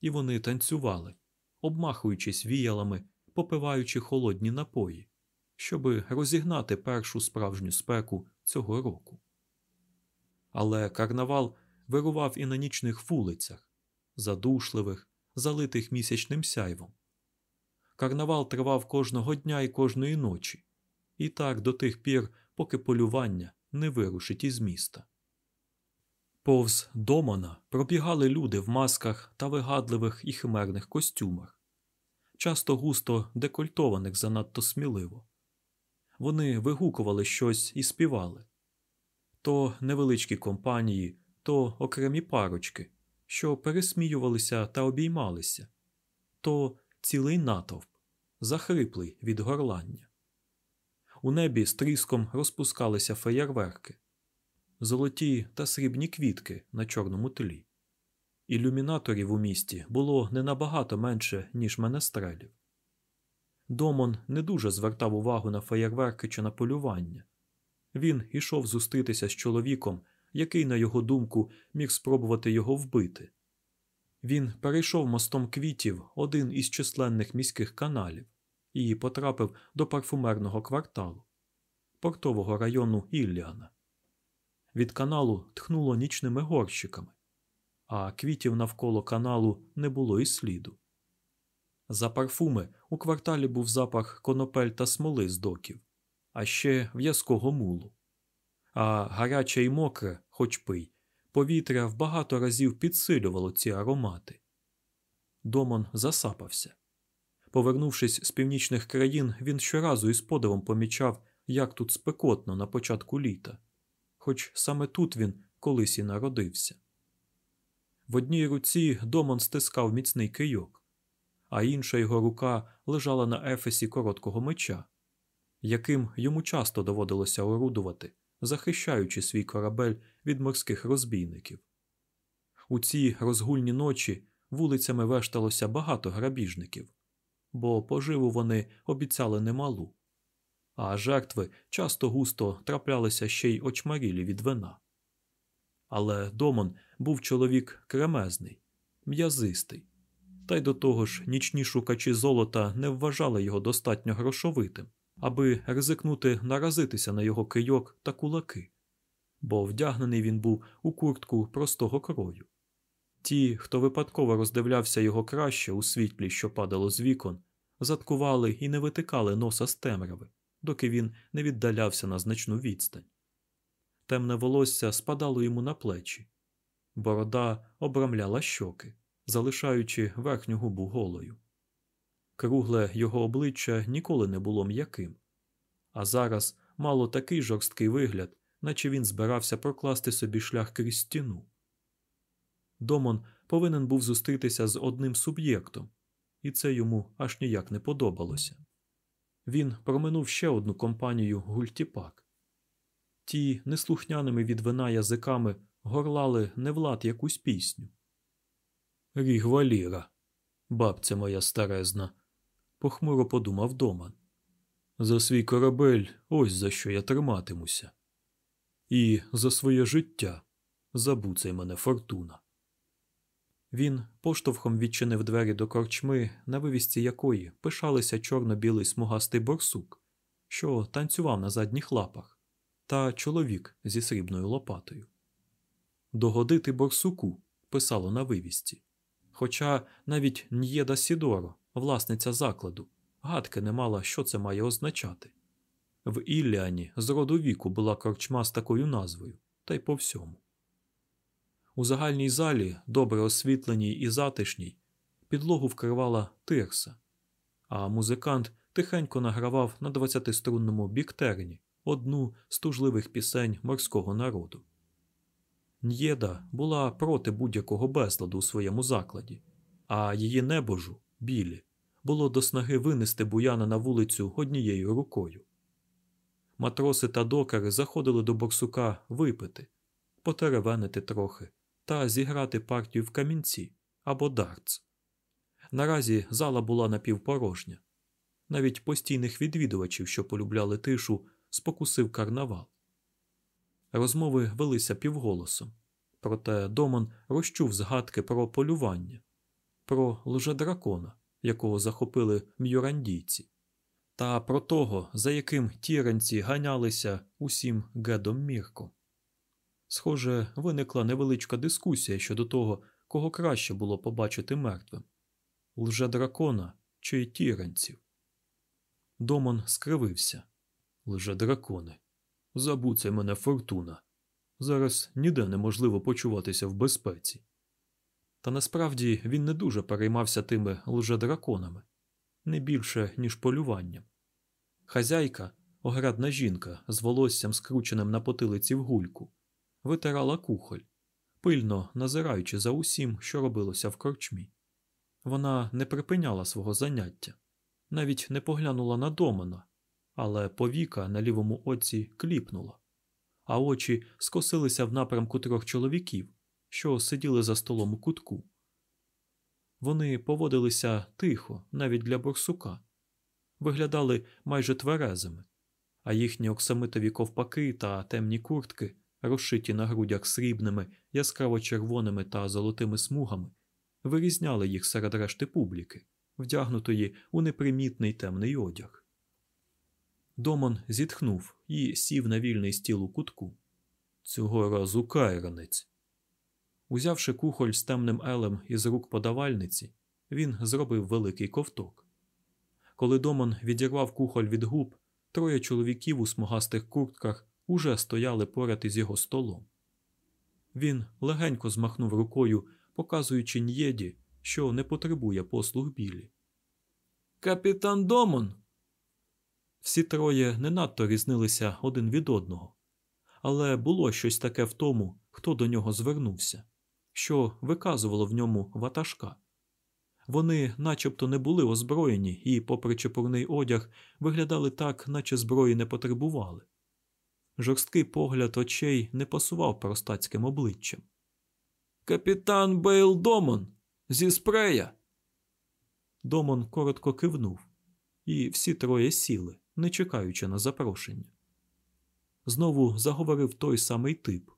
і вони танцювали, обмахуючись віялами, попиваючи холодні напої, щоби розігнати першу справжню спеку цього року. Але карнавал вирував і на нічних вулицях, задушливих, залитих місячним сяйвом. Карнавал тривав кожного дня і кожної ночі, і так до тих пір, поки полювання не вирушить із міста. Повз домона пробігали люди в масках та вигадливих і химерних костюмах, часто густо декольтованих занадто сміливо. Вони вигукували щось і співали то невеличкі компанії, то окремі парочки, що пересміювалися та обіймалися, то цілий натовп, захриплий від горлання. У небі з тріском розпускалися феєрверки, золоті та срібні квітки на чорному тлі. Ілюмінаторів у місті було не набагато менше, ніж менестрелів. Домон не дуже звертав увагу на феєрверки чи на полювання. Він ішов зустрітися з чоловіком, який, на його думку, міг спробувати його вбити. Він перейшов мостом квітів один із численних міських каналів і потрапив до парфумерного кварталу, портового району Ілліана. Від каналу тхнуло нічними горщиками, а квітів навколо каналу не було і сліду. За парфуми у кварталі був запах конопель та смоли з доків, а ще в'язкого мулу. А гаряче й мокре, хоч пий, повітря в багато разів підсилювало ці аромати. Домон засапався. Повернувшись з північних країн, він щоразу із подивом помічав, як тут спекотно на початку літа, хоч саме тут він колись і народився. В одній руці Домон стискав міцний кийок, а інша його рука лежала на ефесі короткого меча, яким йому часто доводилося орудувати, захищаючи свій корабель від морських розбійників. У ці розгульні ночі вулицями вешталося багато грабіжників, бо поживу вони обіцяли немалу, а жертви часто густо траплялися ще й очмарілі від вина. Але Домон був чоловік кремезний, м'язистий, та й до того ж нічні шукачі золота не вважали його достатньо грошовитим, аби ризикнути наразитися на його кийок та кулаки, бо вдягнений він був у куртку простого крою. Ті, хто випадково роздивлявся його краще у світлі, що падало з вікон, заткували і не витикали носа з темряви, доки він не віддалявся на значну відстань. Темне волосся спадало йому на плечі, борода обрамляла щоки, залишаючи верхню губу голою. Кругле його обличчя ніколи не було м'яким, а зараз мало такий жорсткий вигляд, наче він збирався прокласти собі шлях крізь стіну. Домон повинен був зустрітися з одним суб'єктом, і це йому аж ніяк не подобалося. Він проминув ще одну компанію гультіпак. Ті неслухняними від вина язиками горлали не влад якусь пісню. Ріг валіра, бабця моя старезна, похмуро подумав Доман. За свій корабель ось за що я триматимуся. І за своє життя забуцай мене фортуна. Він поштовхом відчинив двері до корчми, на вивісці якої пишалися чорно-білий смугастий борсук, що танцював на задніх лапах, та чоловік зі срібною лопатою. Догодити борсуку писало на вивісці. Хоча навіть Н'єда Сідоро, власниця закладу, гадки не мала, що це має означати. В Ілліані з роду віку була корчма з такою назвою, та й по всьому. У загальній залі, добре освітленій і затишній, підлогу вкривала тирса, а музикант тихенько награвав на двадцятиструнному біктерні одну з тужливих пісень морського народу. Н'єда була проти будь-якого безладу у своєму закладі, а її небожу, білі, було до снаги винести буяна на вулицю однією рукою. Матроси та докари заходили до боксука випити, потеревенити трохи та зіграти партію в камінці або дартс. Наразі зала була напівпорожня. Навіть постійних відвідувачів, що полюбляли тишу, спокусив карнавал. Розмови велися півголосом, проте Домон розчув згадки про полювання, про лжедракона, якого захопили м'юрандійці, та про того, за яким тіранці ганялися усім гедом мірком. Схоже, виникла невеличка дискусія щодо того, кого краще було побачити мертвим лжедракона чи тіранців. Домон скривився. Лжедракони. Забуце мене фортуна. Зараз ніде неможливо почуватися в безпеці. Та насправді він не дуже переймався тими лжедраконами, не більше, ніж полюванням. Хазяйка, оградна жінка з волоссям скрученим на потилиці в гульку, витирала кухоль, пильно назираючи за усім, що робилося в корчмі. Вона не припиняла свого заняття, навіть не поглянула на Домана, але повіка на лівому оці кліпнула, а очі скосилися в напрямку трьох чоловіків, що сиділи за столом у кутку. Вони поводилися тихо, навіть для борсука, виглядали майже тверезими, а їхні оксамитові ковпаки та темні куртки, розшиті на грудях срібними, яскраво червоними та золотими смугами, вирізняли їх серед решти публіки, вдягнутої у непримітний темний одяг. Домон зітхнув і сів на вільний стіл у кутку. Цього разу кайранець. Узявши кухоль з темним елем із рук подавальниці, він зробив великий ковток. Коли Домон відірвав кухоль від губ, троє чоловіків у смугастих куртках уже стояли поряд із його столом. Він легенько змахнув рукою, показуючи Н'єді, що не потребує послуг білі. Капітан Домон. Всі троє не надто різнилися один від одного, але було щось таке в тому, хто до нього звернувся, що виказувало в ньому ватажка. Вони начебто не були озброєні і, попри чепурний одяг, виглядали так, наче зброї не потребували. Жорсткий погляд очей не пасував простацьким обличчям. Капітан Бейл Домон зі спрея. Домон коротко кивнув, і всі троє сіли, не чекаючи на запрошення. Знову заговорив той самий тип,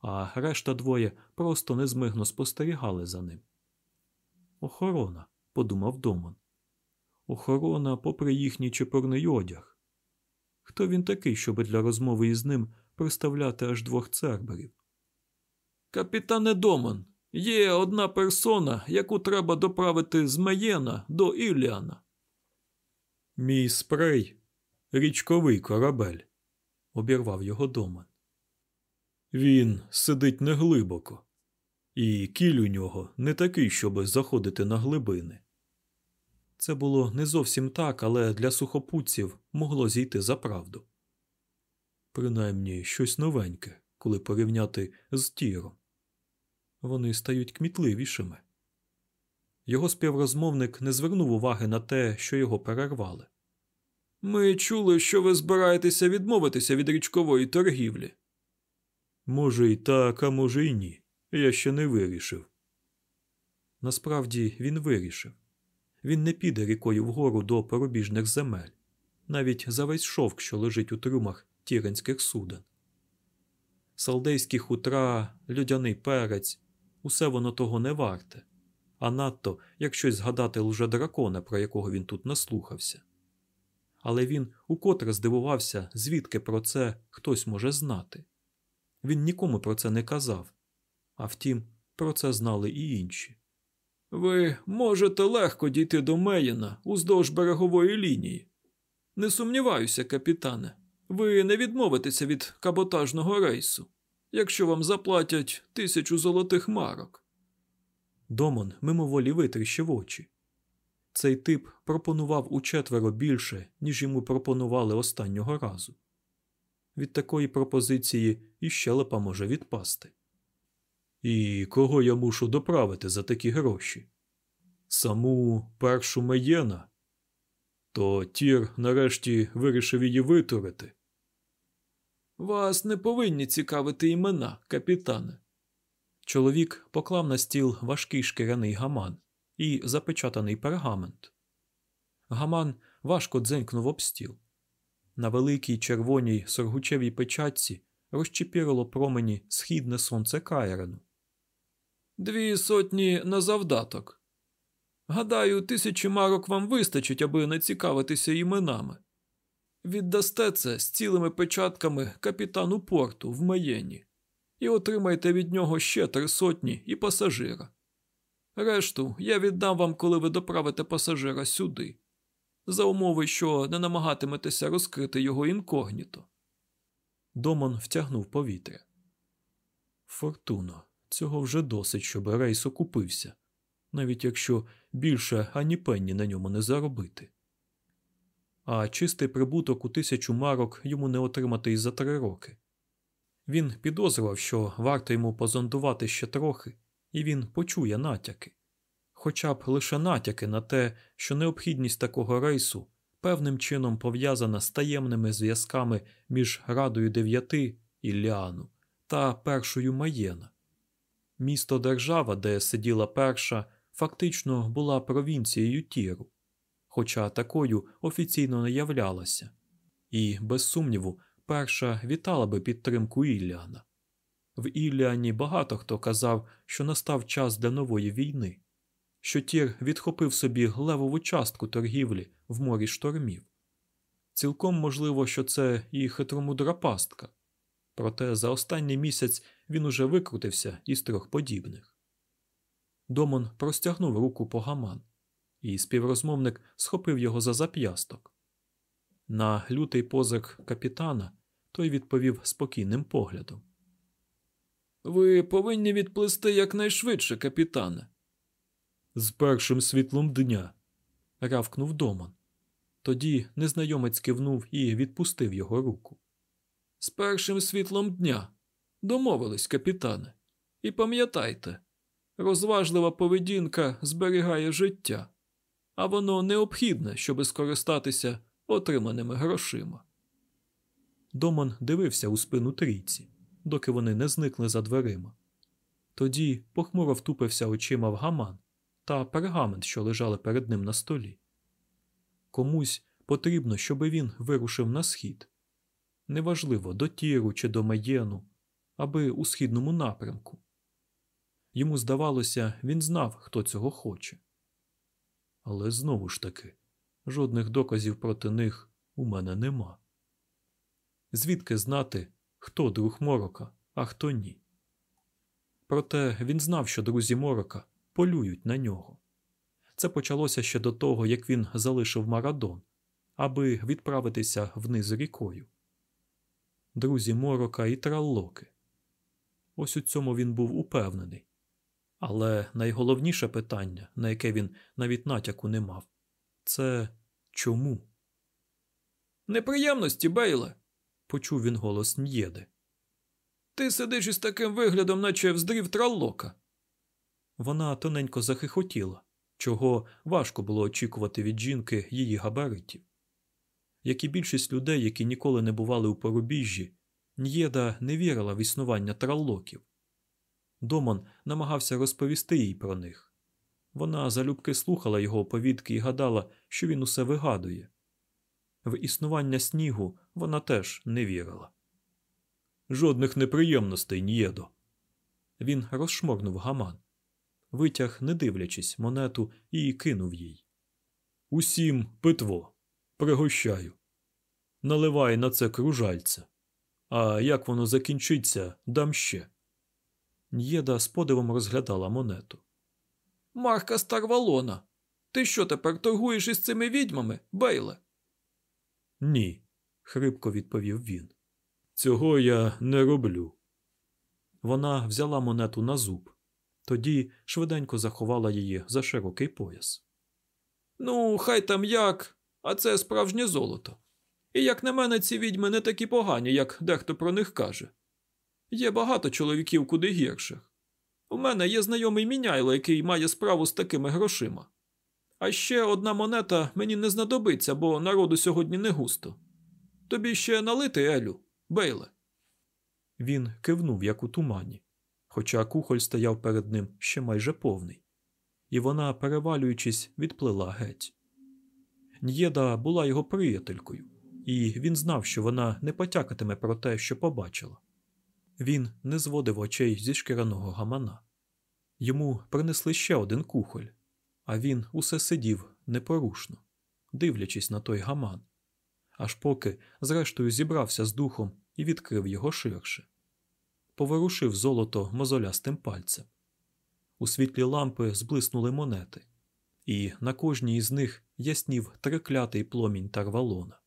а решта двоє просто незмигно спостерігали за ним. Охорона, подумав Домон. Охорона, попри їхній чепурний одяг. Хто він такий, щоб для розмови із ним представляти аж двох церберів? Капітане Домон, є одна персона, яку треба доправити з Маєна до Ілліана. Мій спрей річковий корабель, обірвав його Доман. Він сидить неглибоко, і кіль у нього не такий, щоб заходити на глибини. Це було не зовсім так, але для сухопутців могло зійти за правду. Принаймні щось новеньке, коли порівняти з тіром. Вони стають кмітливішими. Його співрозмовник не звернув уваги на те, що його перервали. Ми чули, що ви збираєтеся відмовитися від річкової торгівлі. Може, і так, а може, і ні. Я ще не вирішив. Насправді він вирішив. Він не піде рікою вгору до порубіжних земель, навіть за весь шовк, що лежить у трюмах тіренських суден. Салдейські хутра, людяний перець усе воно того не варте, а надто як щось згадати лжедракона, про якого він тут наслухався. Але він укотре здивувався, звідки про це хтось може знати. Він нікому про це не казав, а втім, про це знали і інші. Ви можете легко дійти до Меєна уздовж берегової лінії. Не сумніваюся, капітане, ви не відмовитеся від каботажного рейсу, якщо вам заплатять тисячу золотих марок. Домон мимоволі витріщив очі. Цей тип пропонував учетверо більше, ніж йому пропонували останнього разу. Від такої пропозиції і щелепа може відпасти. І кого я мушу доправити за такі гроші? Саму Першу Маєна? То Тір нарешті вирішив її витурити. Вас не повинні цікавити імена, капітане. Чоловік поклав на стіл важкий шкіряний гаман і запечатаний пергамент. Гаман важко дзенькнув об стіл. На великій червоній соргучевій печатці розчепірило промені східне сонце Кайрену. Дві сотні на завдаток. Гадаю, тисячі марок вам вистачить, аби не цікавитися іменами. Віддасте це з цілими печатками капітану порту в Маєні і отримайте від нього ще три сотні і пасажира. Решту я віддам вам, коли ви доправите пасажира сюди, за умови, що не намагатиметеся розкрити його інкогніто. Домон втягнув повітря. Фортуно, цього вже досить, щоб рейс окупився, навіть якщо більше ані пенні на ньому не заробити. А чистий прибуток у тисячу марок йому не отримати і за три роки. Він підозрював, що варто йому позондувати ще трохи, і він почує натяки, хоча б лише натяки на те, що необхідність такого рейсу певним чином пов'язана з таємними зв'язками між Радою Дев'яти Ілліану та першою Маєна. Місто держава, де сиділа перша, фактично була провінцією Тіру, хоча такою офіційно не являлася, і, без сумніву, перша вітала би підтримку Ілліана. В Ілліані багато хто казав, що настав час для нової війни, що Тір відхопив собі левову частку торгівлі в морі штормів. Цілком можливо, що це і хитромудра пастка, проте за останній місяць він уже викрутився із трьох подібних. Домон простягнув руку по гаман, і співрозмовник схопив його за зап'ясток. На лютий позик капітана той відповів спокійним поглядом. Ви повинні відплисти якнайшвидше, капітане. З першим світлом дня. рявкнув Доман. Тоді незнайомець кивнув і відпустив його руку. З першим світлом дня. Домовились, капітане. І пам'ятайте, розважлива поведінка зберігає життя, а воно необхідне, щоби скористатися отриманими грошима. Домон дивився у спину трійці, доки вони не зникли за дверима. Тоді похмуро втупився очима в гаман та пергамент, що лежали перед ним на столі. Комусь потрібно, щоби він вирушив на схід. Неважливо, до Тіру чи до Маєну, аби у східному напрямку. Йому здавалося, він знав, хто цього хоче. Але знову ж таки, жодних доказів проти них у мене нема. Звідки знати, хто друг Морока, а хто ні? Проте він знав, що друзі Морока полюють на нього. Це почалося ще до того, як він залишив Марадон, аби відправитися вниз рікою. Друзі Морока і Траллоки. Ось у цьому він був упевнений. Але найголовніше питання, на яке він навіть натяку не мав, це чому? Неприємності, Бейле. Почув він голос Н'єди. Ти сидиш із таким виглядом, наче вздрів траллока. Вона тоненько захихотіла, чого важко було очікувати від жінки її габаритів. Як і більшість людей, які ніколи не бували у порубіжжі, Н'єда не вірила в існування траллоків. Домон намагався розповісти їй про них. Вона залюбки слухала його оповідки і гадала, що він усе вигадує. В існування снігу вона теж не вірила. Жодних неприємностей, Н'єдо. Він розшморнув гаман, витяг, не дивлячись, монету і кинув їй. Усім питво. Пригощаю. Наливай на це кружальце. А як воно закінчиться, дам ще. Н'єда з подивом розглядала монету. Марка Старвалона. Ти що тепер торгуєш із цими відьмами, Бейле? Ні, хрипко відповів він. Цього я не роблю. Вона взяла монету на зуб, тоді швиденько заховала її за широкий пояс. Ну, хай там як, а це справжнє золото. І як на мене, ці відьми не такі погані, як дехто про них каже. Є багато чоловіків куди гірших. У мене є знайомий міняйло, який має справу з такими грошима. А ще одна монета мені не знадобиться, бо народу сьогодні не густо. Тобі ще налити, Елю, Бейле. Він кивнув, як у тумані, хоча кухоль стояв перед ним ще майже повний, і вона, перевалюючись, відплила геть. Н'єда була його приятелькою, і він знав, що вона не потякатиме про те, що побачила. Він не зводив очей зі шкіряного гамана. Йому принесли ще один кухоль, а він усе сидів непорушно, дивлячись на той гаман, аж поки, зрештою, зібрався з духом і відкрив його ширше. Поворушив золото мозолястим пальцем. У світлі лампи зблиснули монети, і на кожній із них яснів триклятий пломінь тарвалона.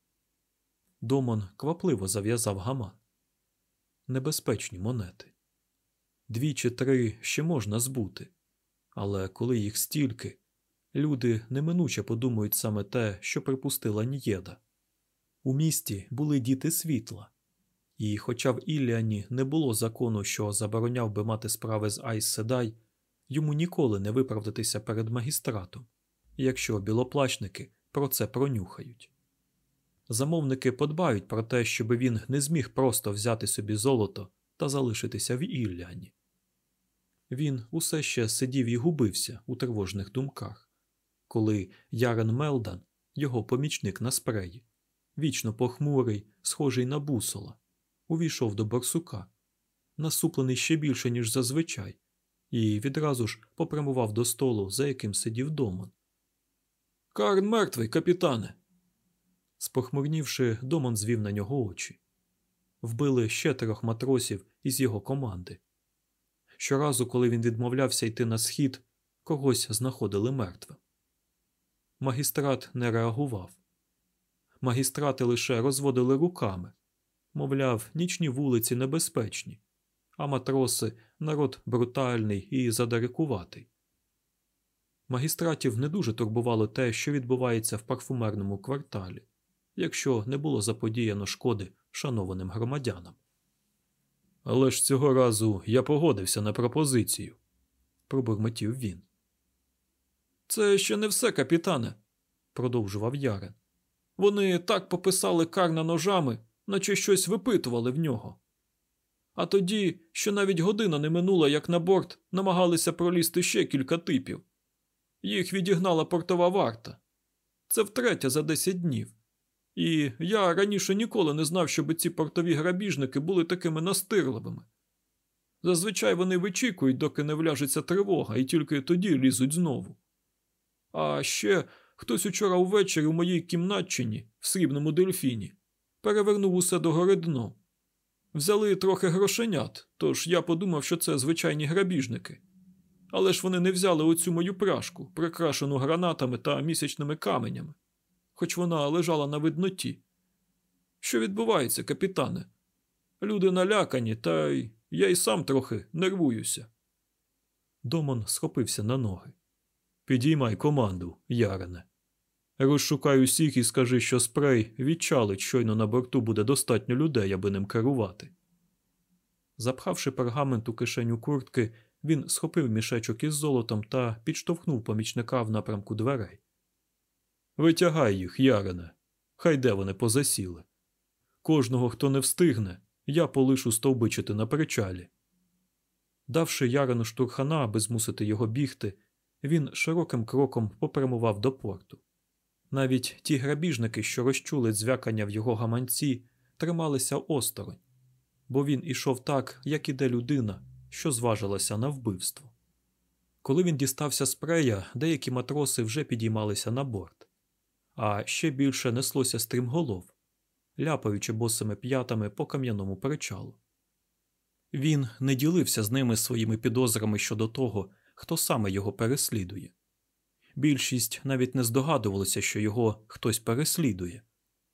Домон квапливо зав'язав гаман. Небезпечні монети. Дві чи три ще можна збути, але коли їх стільки, люди неминуче подумають саме те, що припустила Н'єда. У місті були діти світла, і, хоча в Ілліані не було закону, що забороняв би мати справи з Айс Седай, йому ніколи не виправдатися перед магістратом, якщо білоплачники про це пронюхають. Замовники подбають про те, щоб він не зміг просто взяти собі золото та залишитися в Ілляні. Він усе ще сидів і губився у тривожних думках, коли Ярен Мелдан, його помічник на спреї, вічно похмурий, схожий на бусола, увійшов до борсука, насуплений ще більше, ніж зазвичай, і відразу ж попрямував до столу, за яким сидів Домон. Карн мертвий, капітане. Спохмурнівши, Домон звів на нього очі. Вбили ще трьох матросів із його команди. Щоразу, коли він відмовлявся йти на схід, когось знаходили мертвим. Магістрат не реагував. Магістрати лише розводили руками, мовляв, нічні вулиці небезпечні, а матроси народ брутальний і задарикуватий. Магістратів не дуже турбувало те, що відбувається в парфумерному кварталі, якщо не було заподіяно шкоди шанованим громадянам. Але ж цього разу я погодився на пропозицію, пробурмотів він. Це ще не все, капітане, продовжував Ярен. Вони так пописали Карна ножами, наче щось випитували в нього. А тоді, що навіть година не минула, як на борт намагалися пролізти ще кілька типів. Їх відігнала портова варта. Це втретє за 10 днів. І я раніше ніколи не знав, щоб ці портові грабіжники були такими настирливими. Зазвичай вони вичікують, доки не вляжеться тривога, і тільки тоді лізуть знову. А ще хтось учора увечері у моїй кімнатчині в срібному дельфіні перевернув усе догори дном. Взяли трохи грошенят, тож я подумав, що це звичайні грабіжники. Але ж вони не взяли оцю мою пряжку, прикрашену гранатами та місячними каменями, хоч вона лежала на видноті. Що відбувається, капітане? Люди налякані, та й я й сам трохи нервуюся. Домон схопився на ноги. Підіймай команду, Ярене. Розшукай усіх і скажи, що спрей відчалить, щойно на борту буде достатньо людей, аби ним керувати. Запхавши пергамент у кишеню куртки, він схопив мішечок із золотом та підштовхнув помічника в напрямку дверей. Витягай їх, Ярене. Хай де вони позасіли. Кожного, хто не встигне, я полишу стовбичити на причалі. Давши Ярену штурхана, аби змусити його бігти, він широким кроком попрямував до порту. Навіть ті грабіжники, що розчули дзвякання в його гаманці, трималися осторонь, бо він ішов так, як іде людина, що зважилася на вбивство. Коли він дістався спрея, деякі матроси вже підіймалися на борт, а ще більше неслося стрімголов, ляпаючи босими п'ятами по кам'яному причалу. Він не ділився з ними своїми підозрами щодо того, хто саме його переслідує. Більшість навіть не здогадувалася, що його хтось переслідує.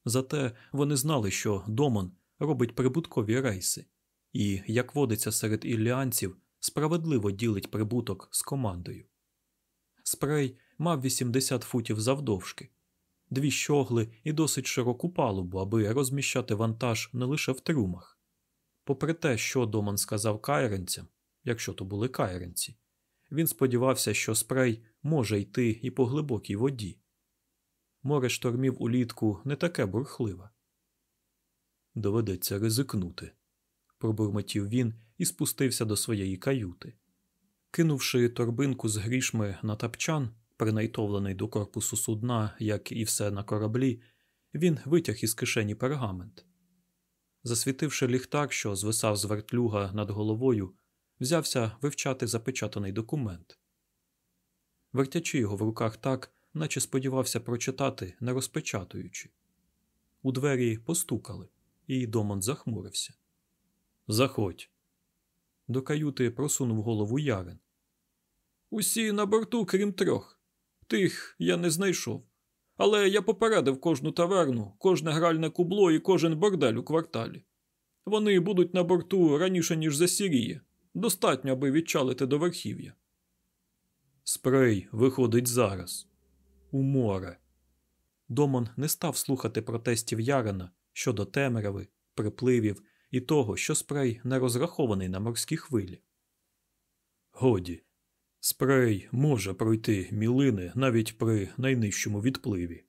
Зате вони знали, що Домон робить прибуткові рейси, і, як водиться серед ілліанців, справедливо ділить прибуток з командою. Спрей мав 80 футів завдовжки, дві щогли і досить широку палубу, аби розміщати вантаж не лише в трюмах. Попри те, що Доман сказав кайренцям, якщо то були кайренці, він сподівався, що спрей може йти і по глибокій воді. Море штормів улітку не таке бурхливе. Доведеться ризикнути, пробурмотів він і спустився до своєї каюти. Кинувши торбинку з грішми на тапчан, принайтовлений до корпусу судна, як і все на кораблі, він витяг із кишені пергамент. Засвітивши ліхтар, що звисав з вертлюга над головою, взявся вивчати запечатаний документ. Вертячи його в руках так, наче сподівався прочитати, не розпечатуючи. У двері постукали, і Домон захмурився. Заходь. До каюти просунув голову Ярен. Усі на борту, крім трьох. Тих я не знайшов. Але я попередив кожну таверну, кожне гральне кубло і кожен бордель у кварталі. Вони будуть на борту раніше, ніж засіріє. Достатньо, аби відчалити до верхів'я. Спрей виходить зараз. У море. Домон не став слухати протестів Ярена щодо темряви, припливів і того, що спрей не розрахований на морські хвилі. Годі, спрей може пройти мілини навіть при найнижчому відпливі.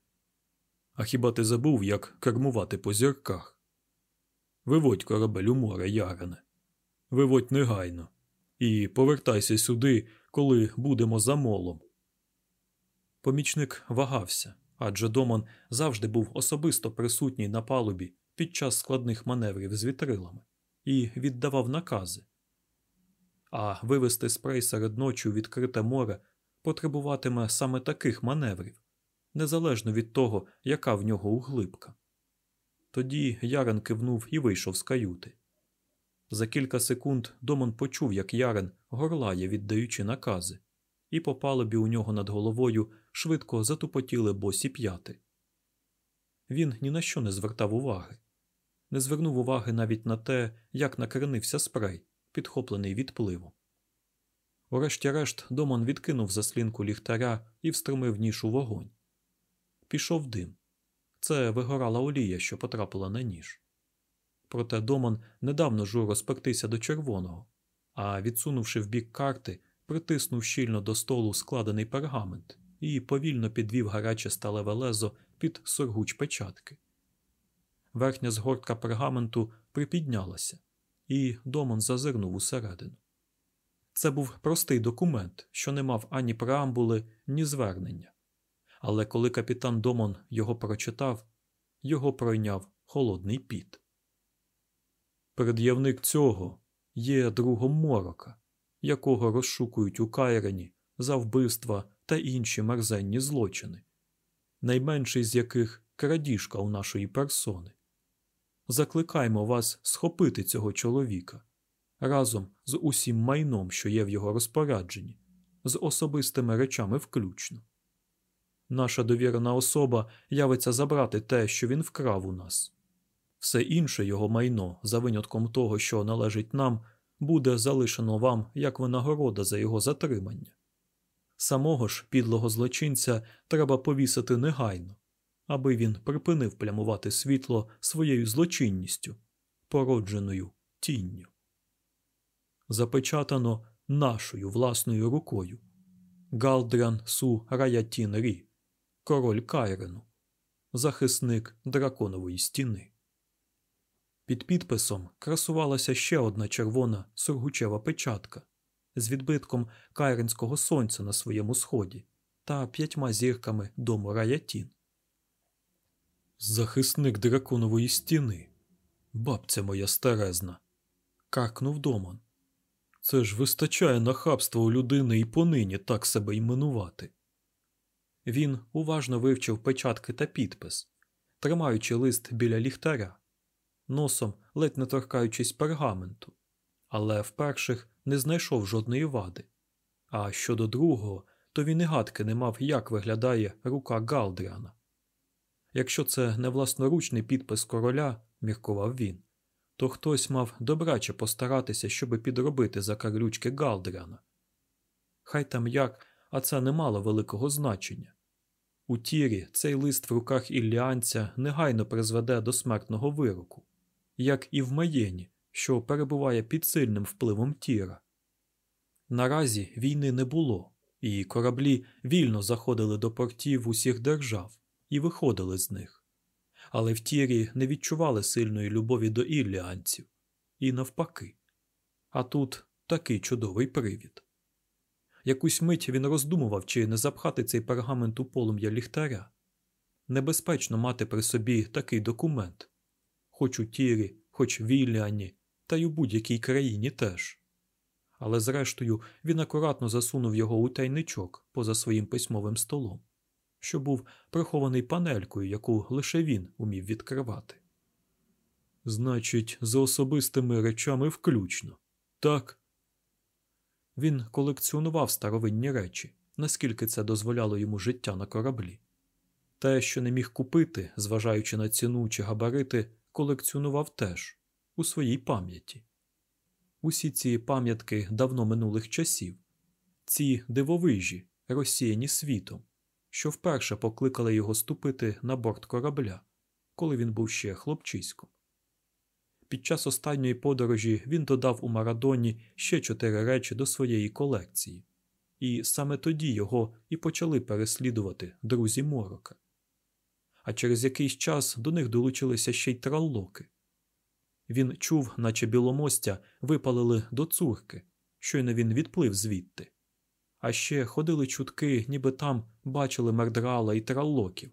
А хіба ти забув, як кермувати по зірках? Виводь корабель у море, Ярене. Виводь негайно. І повертайся сюди, коли будемо за молом. Помічник вагався, адже Домон завжди був особисто присутній на палубі під час складних маневрів з вітрилами і віддавав накази. А вивести спрей серед ночі у відкрите море потребуватиме саме таких маневрів, незалежно від того, яка в нього углибка. Тоді Ярен кивнув і вийшов з каюти. За кілька секунд Домон почув, як Ярен горлає, віддаючи накази, і по палубі у нього над головою швидко затупотіли босі п'яти. Він ні на що не звертав уваги, не звернув уваги навіть на те, як накренився спрей, підхоплений відпливом. Урешті-решт Домон відкинув заслінку ліхтаря і встромив ніж у вогонь. Пішов дим. Це вигорала олія, що потрапила на ніж. Проте Домон не дав ножу розпектися до червоного, а, відсунувши в бік карти, притиснув щільно до столу складений пергамент і повільно підвів гаряче сталеве лезо під сургуч печатки. Верхня згортка пергаменту припіднялася, і Домон зазирнув усередину. Це був простий документ, що не мав ані преамбули, ні звернення. Але коли капітан Домон його прочитав, його пройняв холодний піт. Пред'явник цього є другом морока, якого розшукують у Кайрені за вбивства та інші мерзенні злочини, найменший з яких крадіжка у нашої персони. Закликаємо вас схопити цього чоловіка разом з усім майном, що є в його розпорядженні, з особистими речами включно. Наша довірена особа явиться забрати те, що він вкрав у нас. Все інше його майно, за винятком того, що належить нам, буде залишено вам як винагорода за його затримання. Самого ж підлого злочинця треба повісити негайно, аби він припинив плямувати світло своєю злочинністю, породженою тінню. Запечатано нашою власною рукою Галдрян Су Раятін Рі, король Кайрену, захисник драконової стіни. Під підписом красувалася ще одна червона сургучева печатка з відбитком кайренського сонця на своєму сході та п'ятьма зірками дому Раятін. Захисник драконової стіни, бабця моя старезна, каркнув Домон. Це ж вистачає нахабства у людини і понині так себе іменувати. Він уважно вивчив печатки та підпис, тримаючи лист біля ліхтаря, носом ледь не торкаючись пергаменту, але в перших не знайшов жодної вади. А щодо другого, то він і гадки не мав, як виглядає рука Галдріана. Якщо це не власноручний підпис короля, міркував він, то хтось мав добраче постаратися, щоби підробити за карлючки Галдріана. Хай там як, а це не мало великого значення. У Тірі цей лист в руках ілліанця негайно призведе до смертного вироку, як і в Маєні, що перебуває під сильним впливом Тіра. Наразі війни не було, і кораблі вільно заходили до портів усіх держав і виходили з них. Але в Тірі не відчували сильної любові до ілліанців, і навпаки. А тут такий чудовий привід. Якусь мить він роздумував, чи не запхати цей пергамент у полум'я ліхтаря. Небезпечно мати при собі такий документ, хоч у тірі, хоч в Ілліані, та й у будь-якій країні теж. Але зрештою він акуратно засунув його у тайничок поза своїм письмовим столом, що був прихований панелькою, яку лише він умів відкривати. Значить, за особистими речами включно, так? Він колекціонував старовинні речі, наскільки це дозволяло йому життя на кораблі. Те, що не міг купити, зважаючи на ціну чи габарити, колекціонував теж у своїй пам'яті. Усі ці пам'ятки давно минулих часів, ці дивовижі, розсіяні світом, що вперше покликали його ступити на борт корабля, коли він був ще хлопчиськом. Під час останньої подорожі він додав у Марадоні ще чотири речі до своєї колекції, і саме тоді його і почали переслідувати друзі Морока. А через якийсь час до них долучилися ще й траллоки. Він чув, наче біломостя випалили до цурки, щойно він відплив звідти. А ще ходили чутки, ніби там бачили мердрала і траллоків.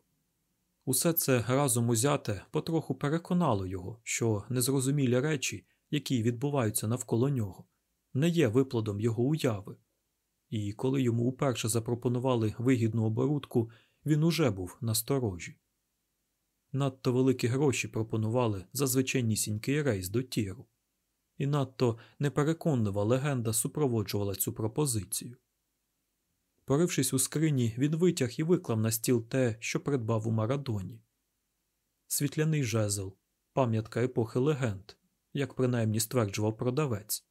Усе це разом узяте потроху переконало його, що незрозумілі речі, які відбуваються навколо нього, не є виплодом його уяви. І коли йому уперше запропонували вигідну оборудку, він уже був насторожі. Надто великі гроші пропонували за звичайнісінький рейс до Тіру, і надто непереконлива легенда супроводжувала цю пропозицію. Порившись у скрині, він витяг і виклав на стіл те, що придбав у Марадоні. Світляний жезл, пам'ятка епохи легенд, як принаймні стверджував продавець.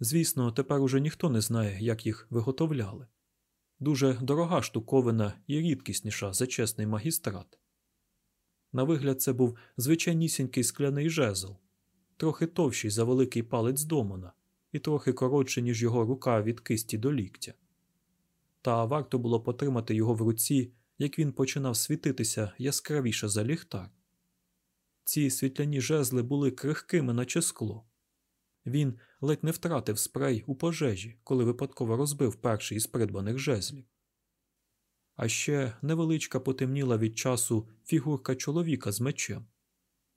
Звісно, тепер уже ніхто не знає, як їх виготовляли. Дуже дорога штуковина і рідкісніша за чесний магістрат. На вигляд, це був звичайнісінький скляний жезл, трохи товщий за великий палець домона, і трохи коротше, ніж його рука від кисті до ліктя. Та варто було потримати його в руці, як він починав світитися яскравіше за ліхтар. Ці світляні жезли були крихкими, наче скло. Він ледь не втратив спрей у пожежі, коли випадково розбив перший із придбаних жезлів. А ще невеличка потемніла від часу фігурка чоловіка з мечем,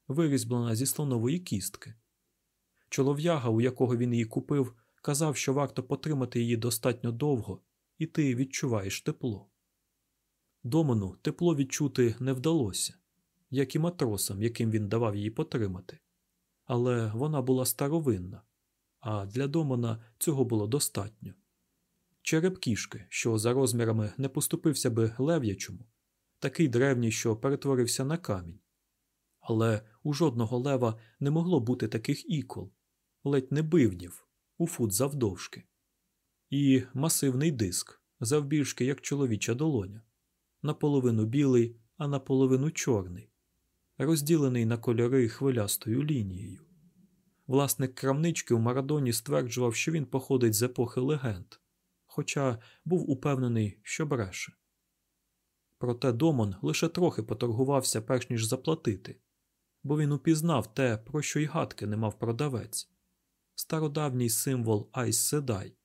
вирізблена зі слонової кістки. Чолов'яга, у якого він її купив, казав, що варто потримати її достатньо довго, і ти відчуваєш тепло. Доману тепло відчути не вдалося, як і матросам, яким він давав її потримати. Але вона була старовинна, а для Домана цього було достатньо. Череп кішки, що за розмірами не поступився би лев'ячому, такий древній, що перетворився на камінь. Але у жодного лева не могло бути таких ікол, ледь не бивнів, у фут завдовжки, і масивний диск, завбільшки, як чоловіча долоня, наполовину білий, а наполовину чорний, розділений на кольори хвилястою лінією. Власник крамнички у Марадоні стверджував, що він походить з епохи легенд, хоча був упевнений, що бреше. Проте Домон лише трохи поторгувався, перш ніж заплатити, бо він упізнав те, про що й гадки не мав продавець стародавній символ Айс Седай,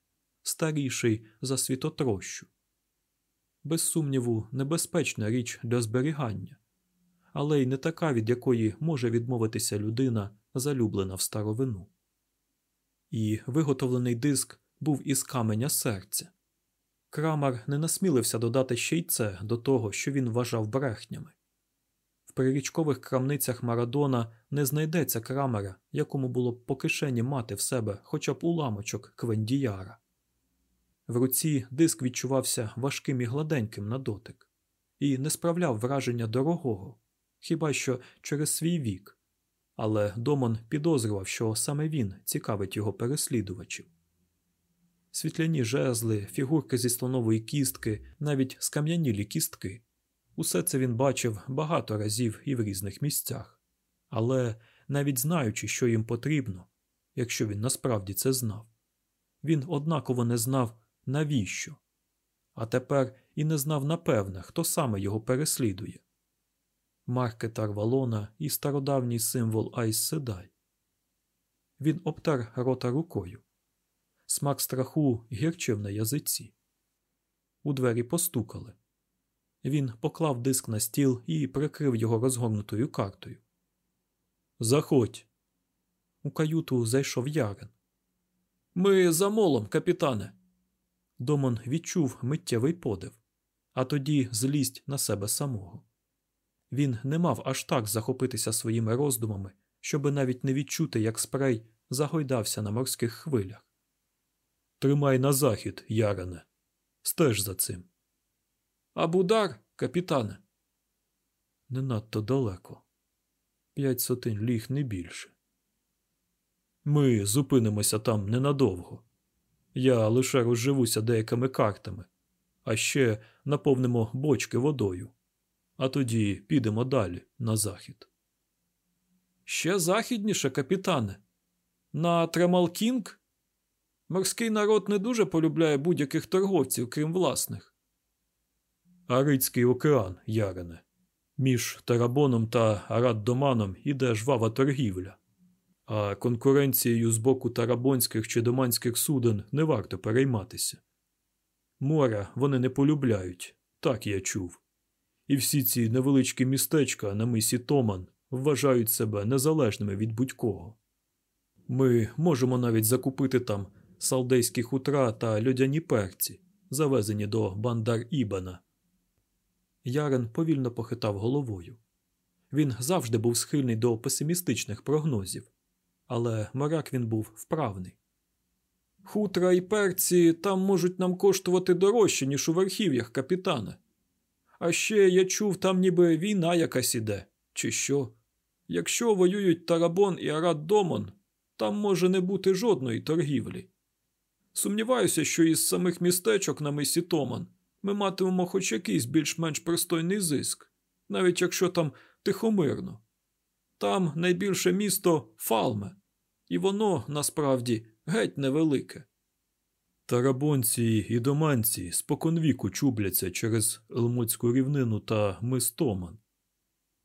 старіший за світотрощу. Без сумніву, небезпечна річ для зберігання, але й не така, від якої може відмовитися людина, залюблена в старовину. І виготовлений диск був із каменя серця. Крамар не насмілився додати ще й це до того, що він вважав брехнями. В прирічкових крамницях Марадона не знайдеться крамера, якому було б по кишені мати в себе хоча б уламочок квендіяра. В руці диск відчувався важким і гладеньким на дотик, і не справляв враження дорогого, хіба що через свій вік. Але Домон підозрював, що саме він цікавить його переслідувачів. Світляні жезли, фігурки зі слонової кістки, навіть скам'янілі кістки. Усе це він бачив багато разів і в різних місцях. Але, навіть знаючи, що їм потрібно, якщо він насправді це знав, він однаково не знав, навіщо. А тепер і не знав напевне, хто саме його переслідує. Маркетар Валона і стародавній символ Айс Седай. Він обтер рота рукою. Смак страху гірчив на язиці. У двері постукали. Він поклав диск на стіл і прикрив його розгорнутою картою. Заходь. У каюту зайшов ярен. Ми за молом, капітане. Домон відчув миттєвий подив, а тоді злість на себе самого. Він не мав аж так захопитися своїми роздумами, щоби навіть не відчути, як спрей загойдався на морських хвилях. Тримай на захід, Ярене. Стеж за цим. Абудар, капітане. Не надто далеко. П'ять сотень ліг не більше. Ми зупинимося там ненадовго. Я лише розживуся деякими картами, а ще наповнимо бочки водою, а тоді підемо далі на захід. Ще західніше, капітане. На Тремалкінг? Морський народ не дуже полюбляє будь-яких торговців, крім власних. Арицький океан, Ярене. Між Тарабоном та Араддоманом іде жвава торгівля, а конкуренцією з боку тарабонських чи доманських суден не варто перейматися. Моря вони не полюбляють, так я чув. І всі ці невеличкі містечка на мисі Томан вважають себе незалежними від будь-кого. Ми можемо навіть закупити там салдейські хутра та льодяні перці, завезені до Бандар Ібана. Ярен повільно похитав головою. Він завжди був схильний до песимістичних прогнозів, але моряк він був вправний. Хутра і перці там можуть нам коштувати дорожче, ніж у верхів'ях, капітане. А ще я чув, там ніби війна якась іде, чи що. Якщо воюють Тарабон і Арат Домон, там може не бути жодної торгівлі. Сумніваюся, що із самих містечок на мисі Томан ми матимемо хоч якийсь більш-менш пристойний зиск, навіть якщо там тихомирно. Там найбільше місто Фалме, і воно насправді геть невелике. Тарабонці і доманці споконвіку чубляться через Елмоцьку рівнину та мис Томан.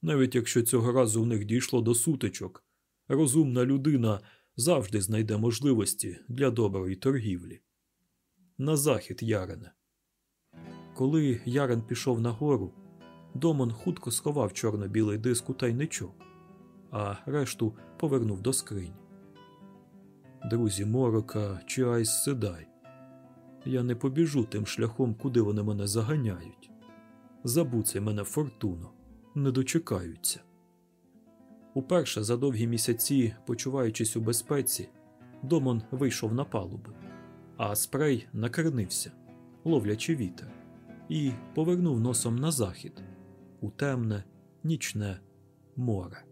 Навіть якщо цього разу в них дійшло до сутичок, розумна людина завжди знайде можливості для доброї торгівлі. На захід, Ярине. Коли Ярен пішов нагору, Домон хутко сховав чорно-білий диск у тайничок, а решту повернув до скрині. Друзі Морока чи Айс Седай. Я не побіжу тим шляхом, куди вони мене заганяють. Забуться мене фортуно, не дочекаються. Уперше за довгі місяці, почуваючись у безпеці, Домон вийшов на палубу, а спрей накренився, ловлячи вітер, і повернув носом на захід у темне, нічне море.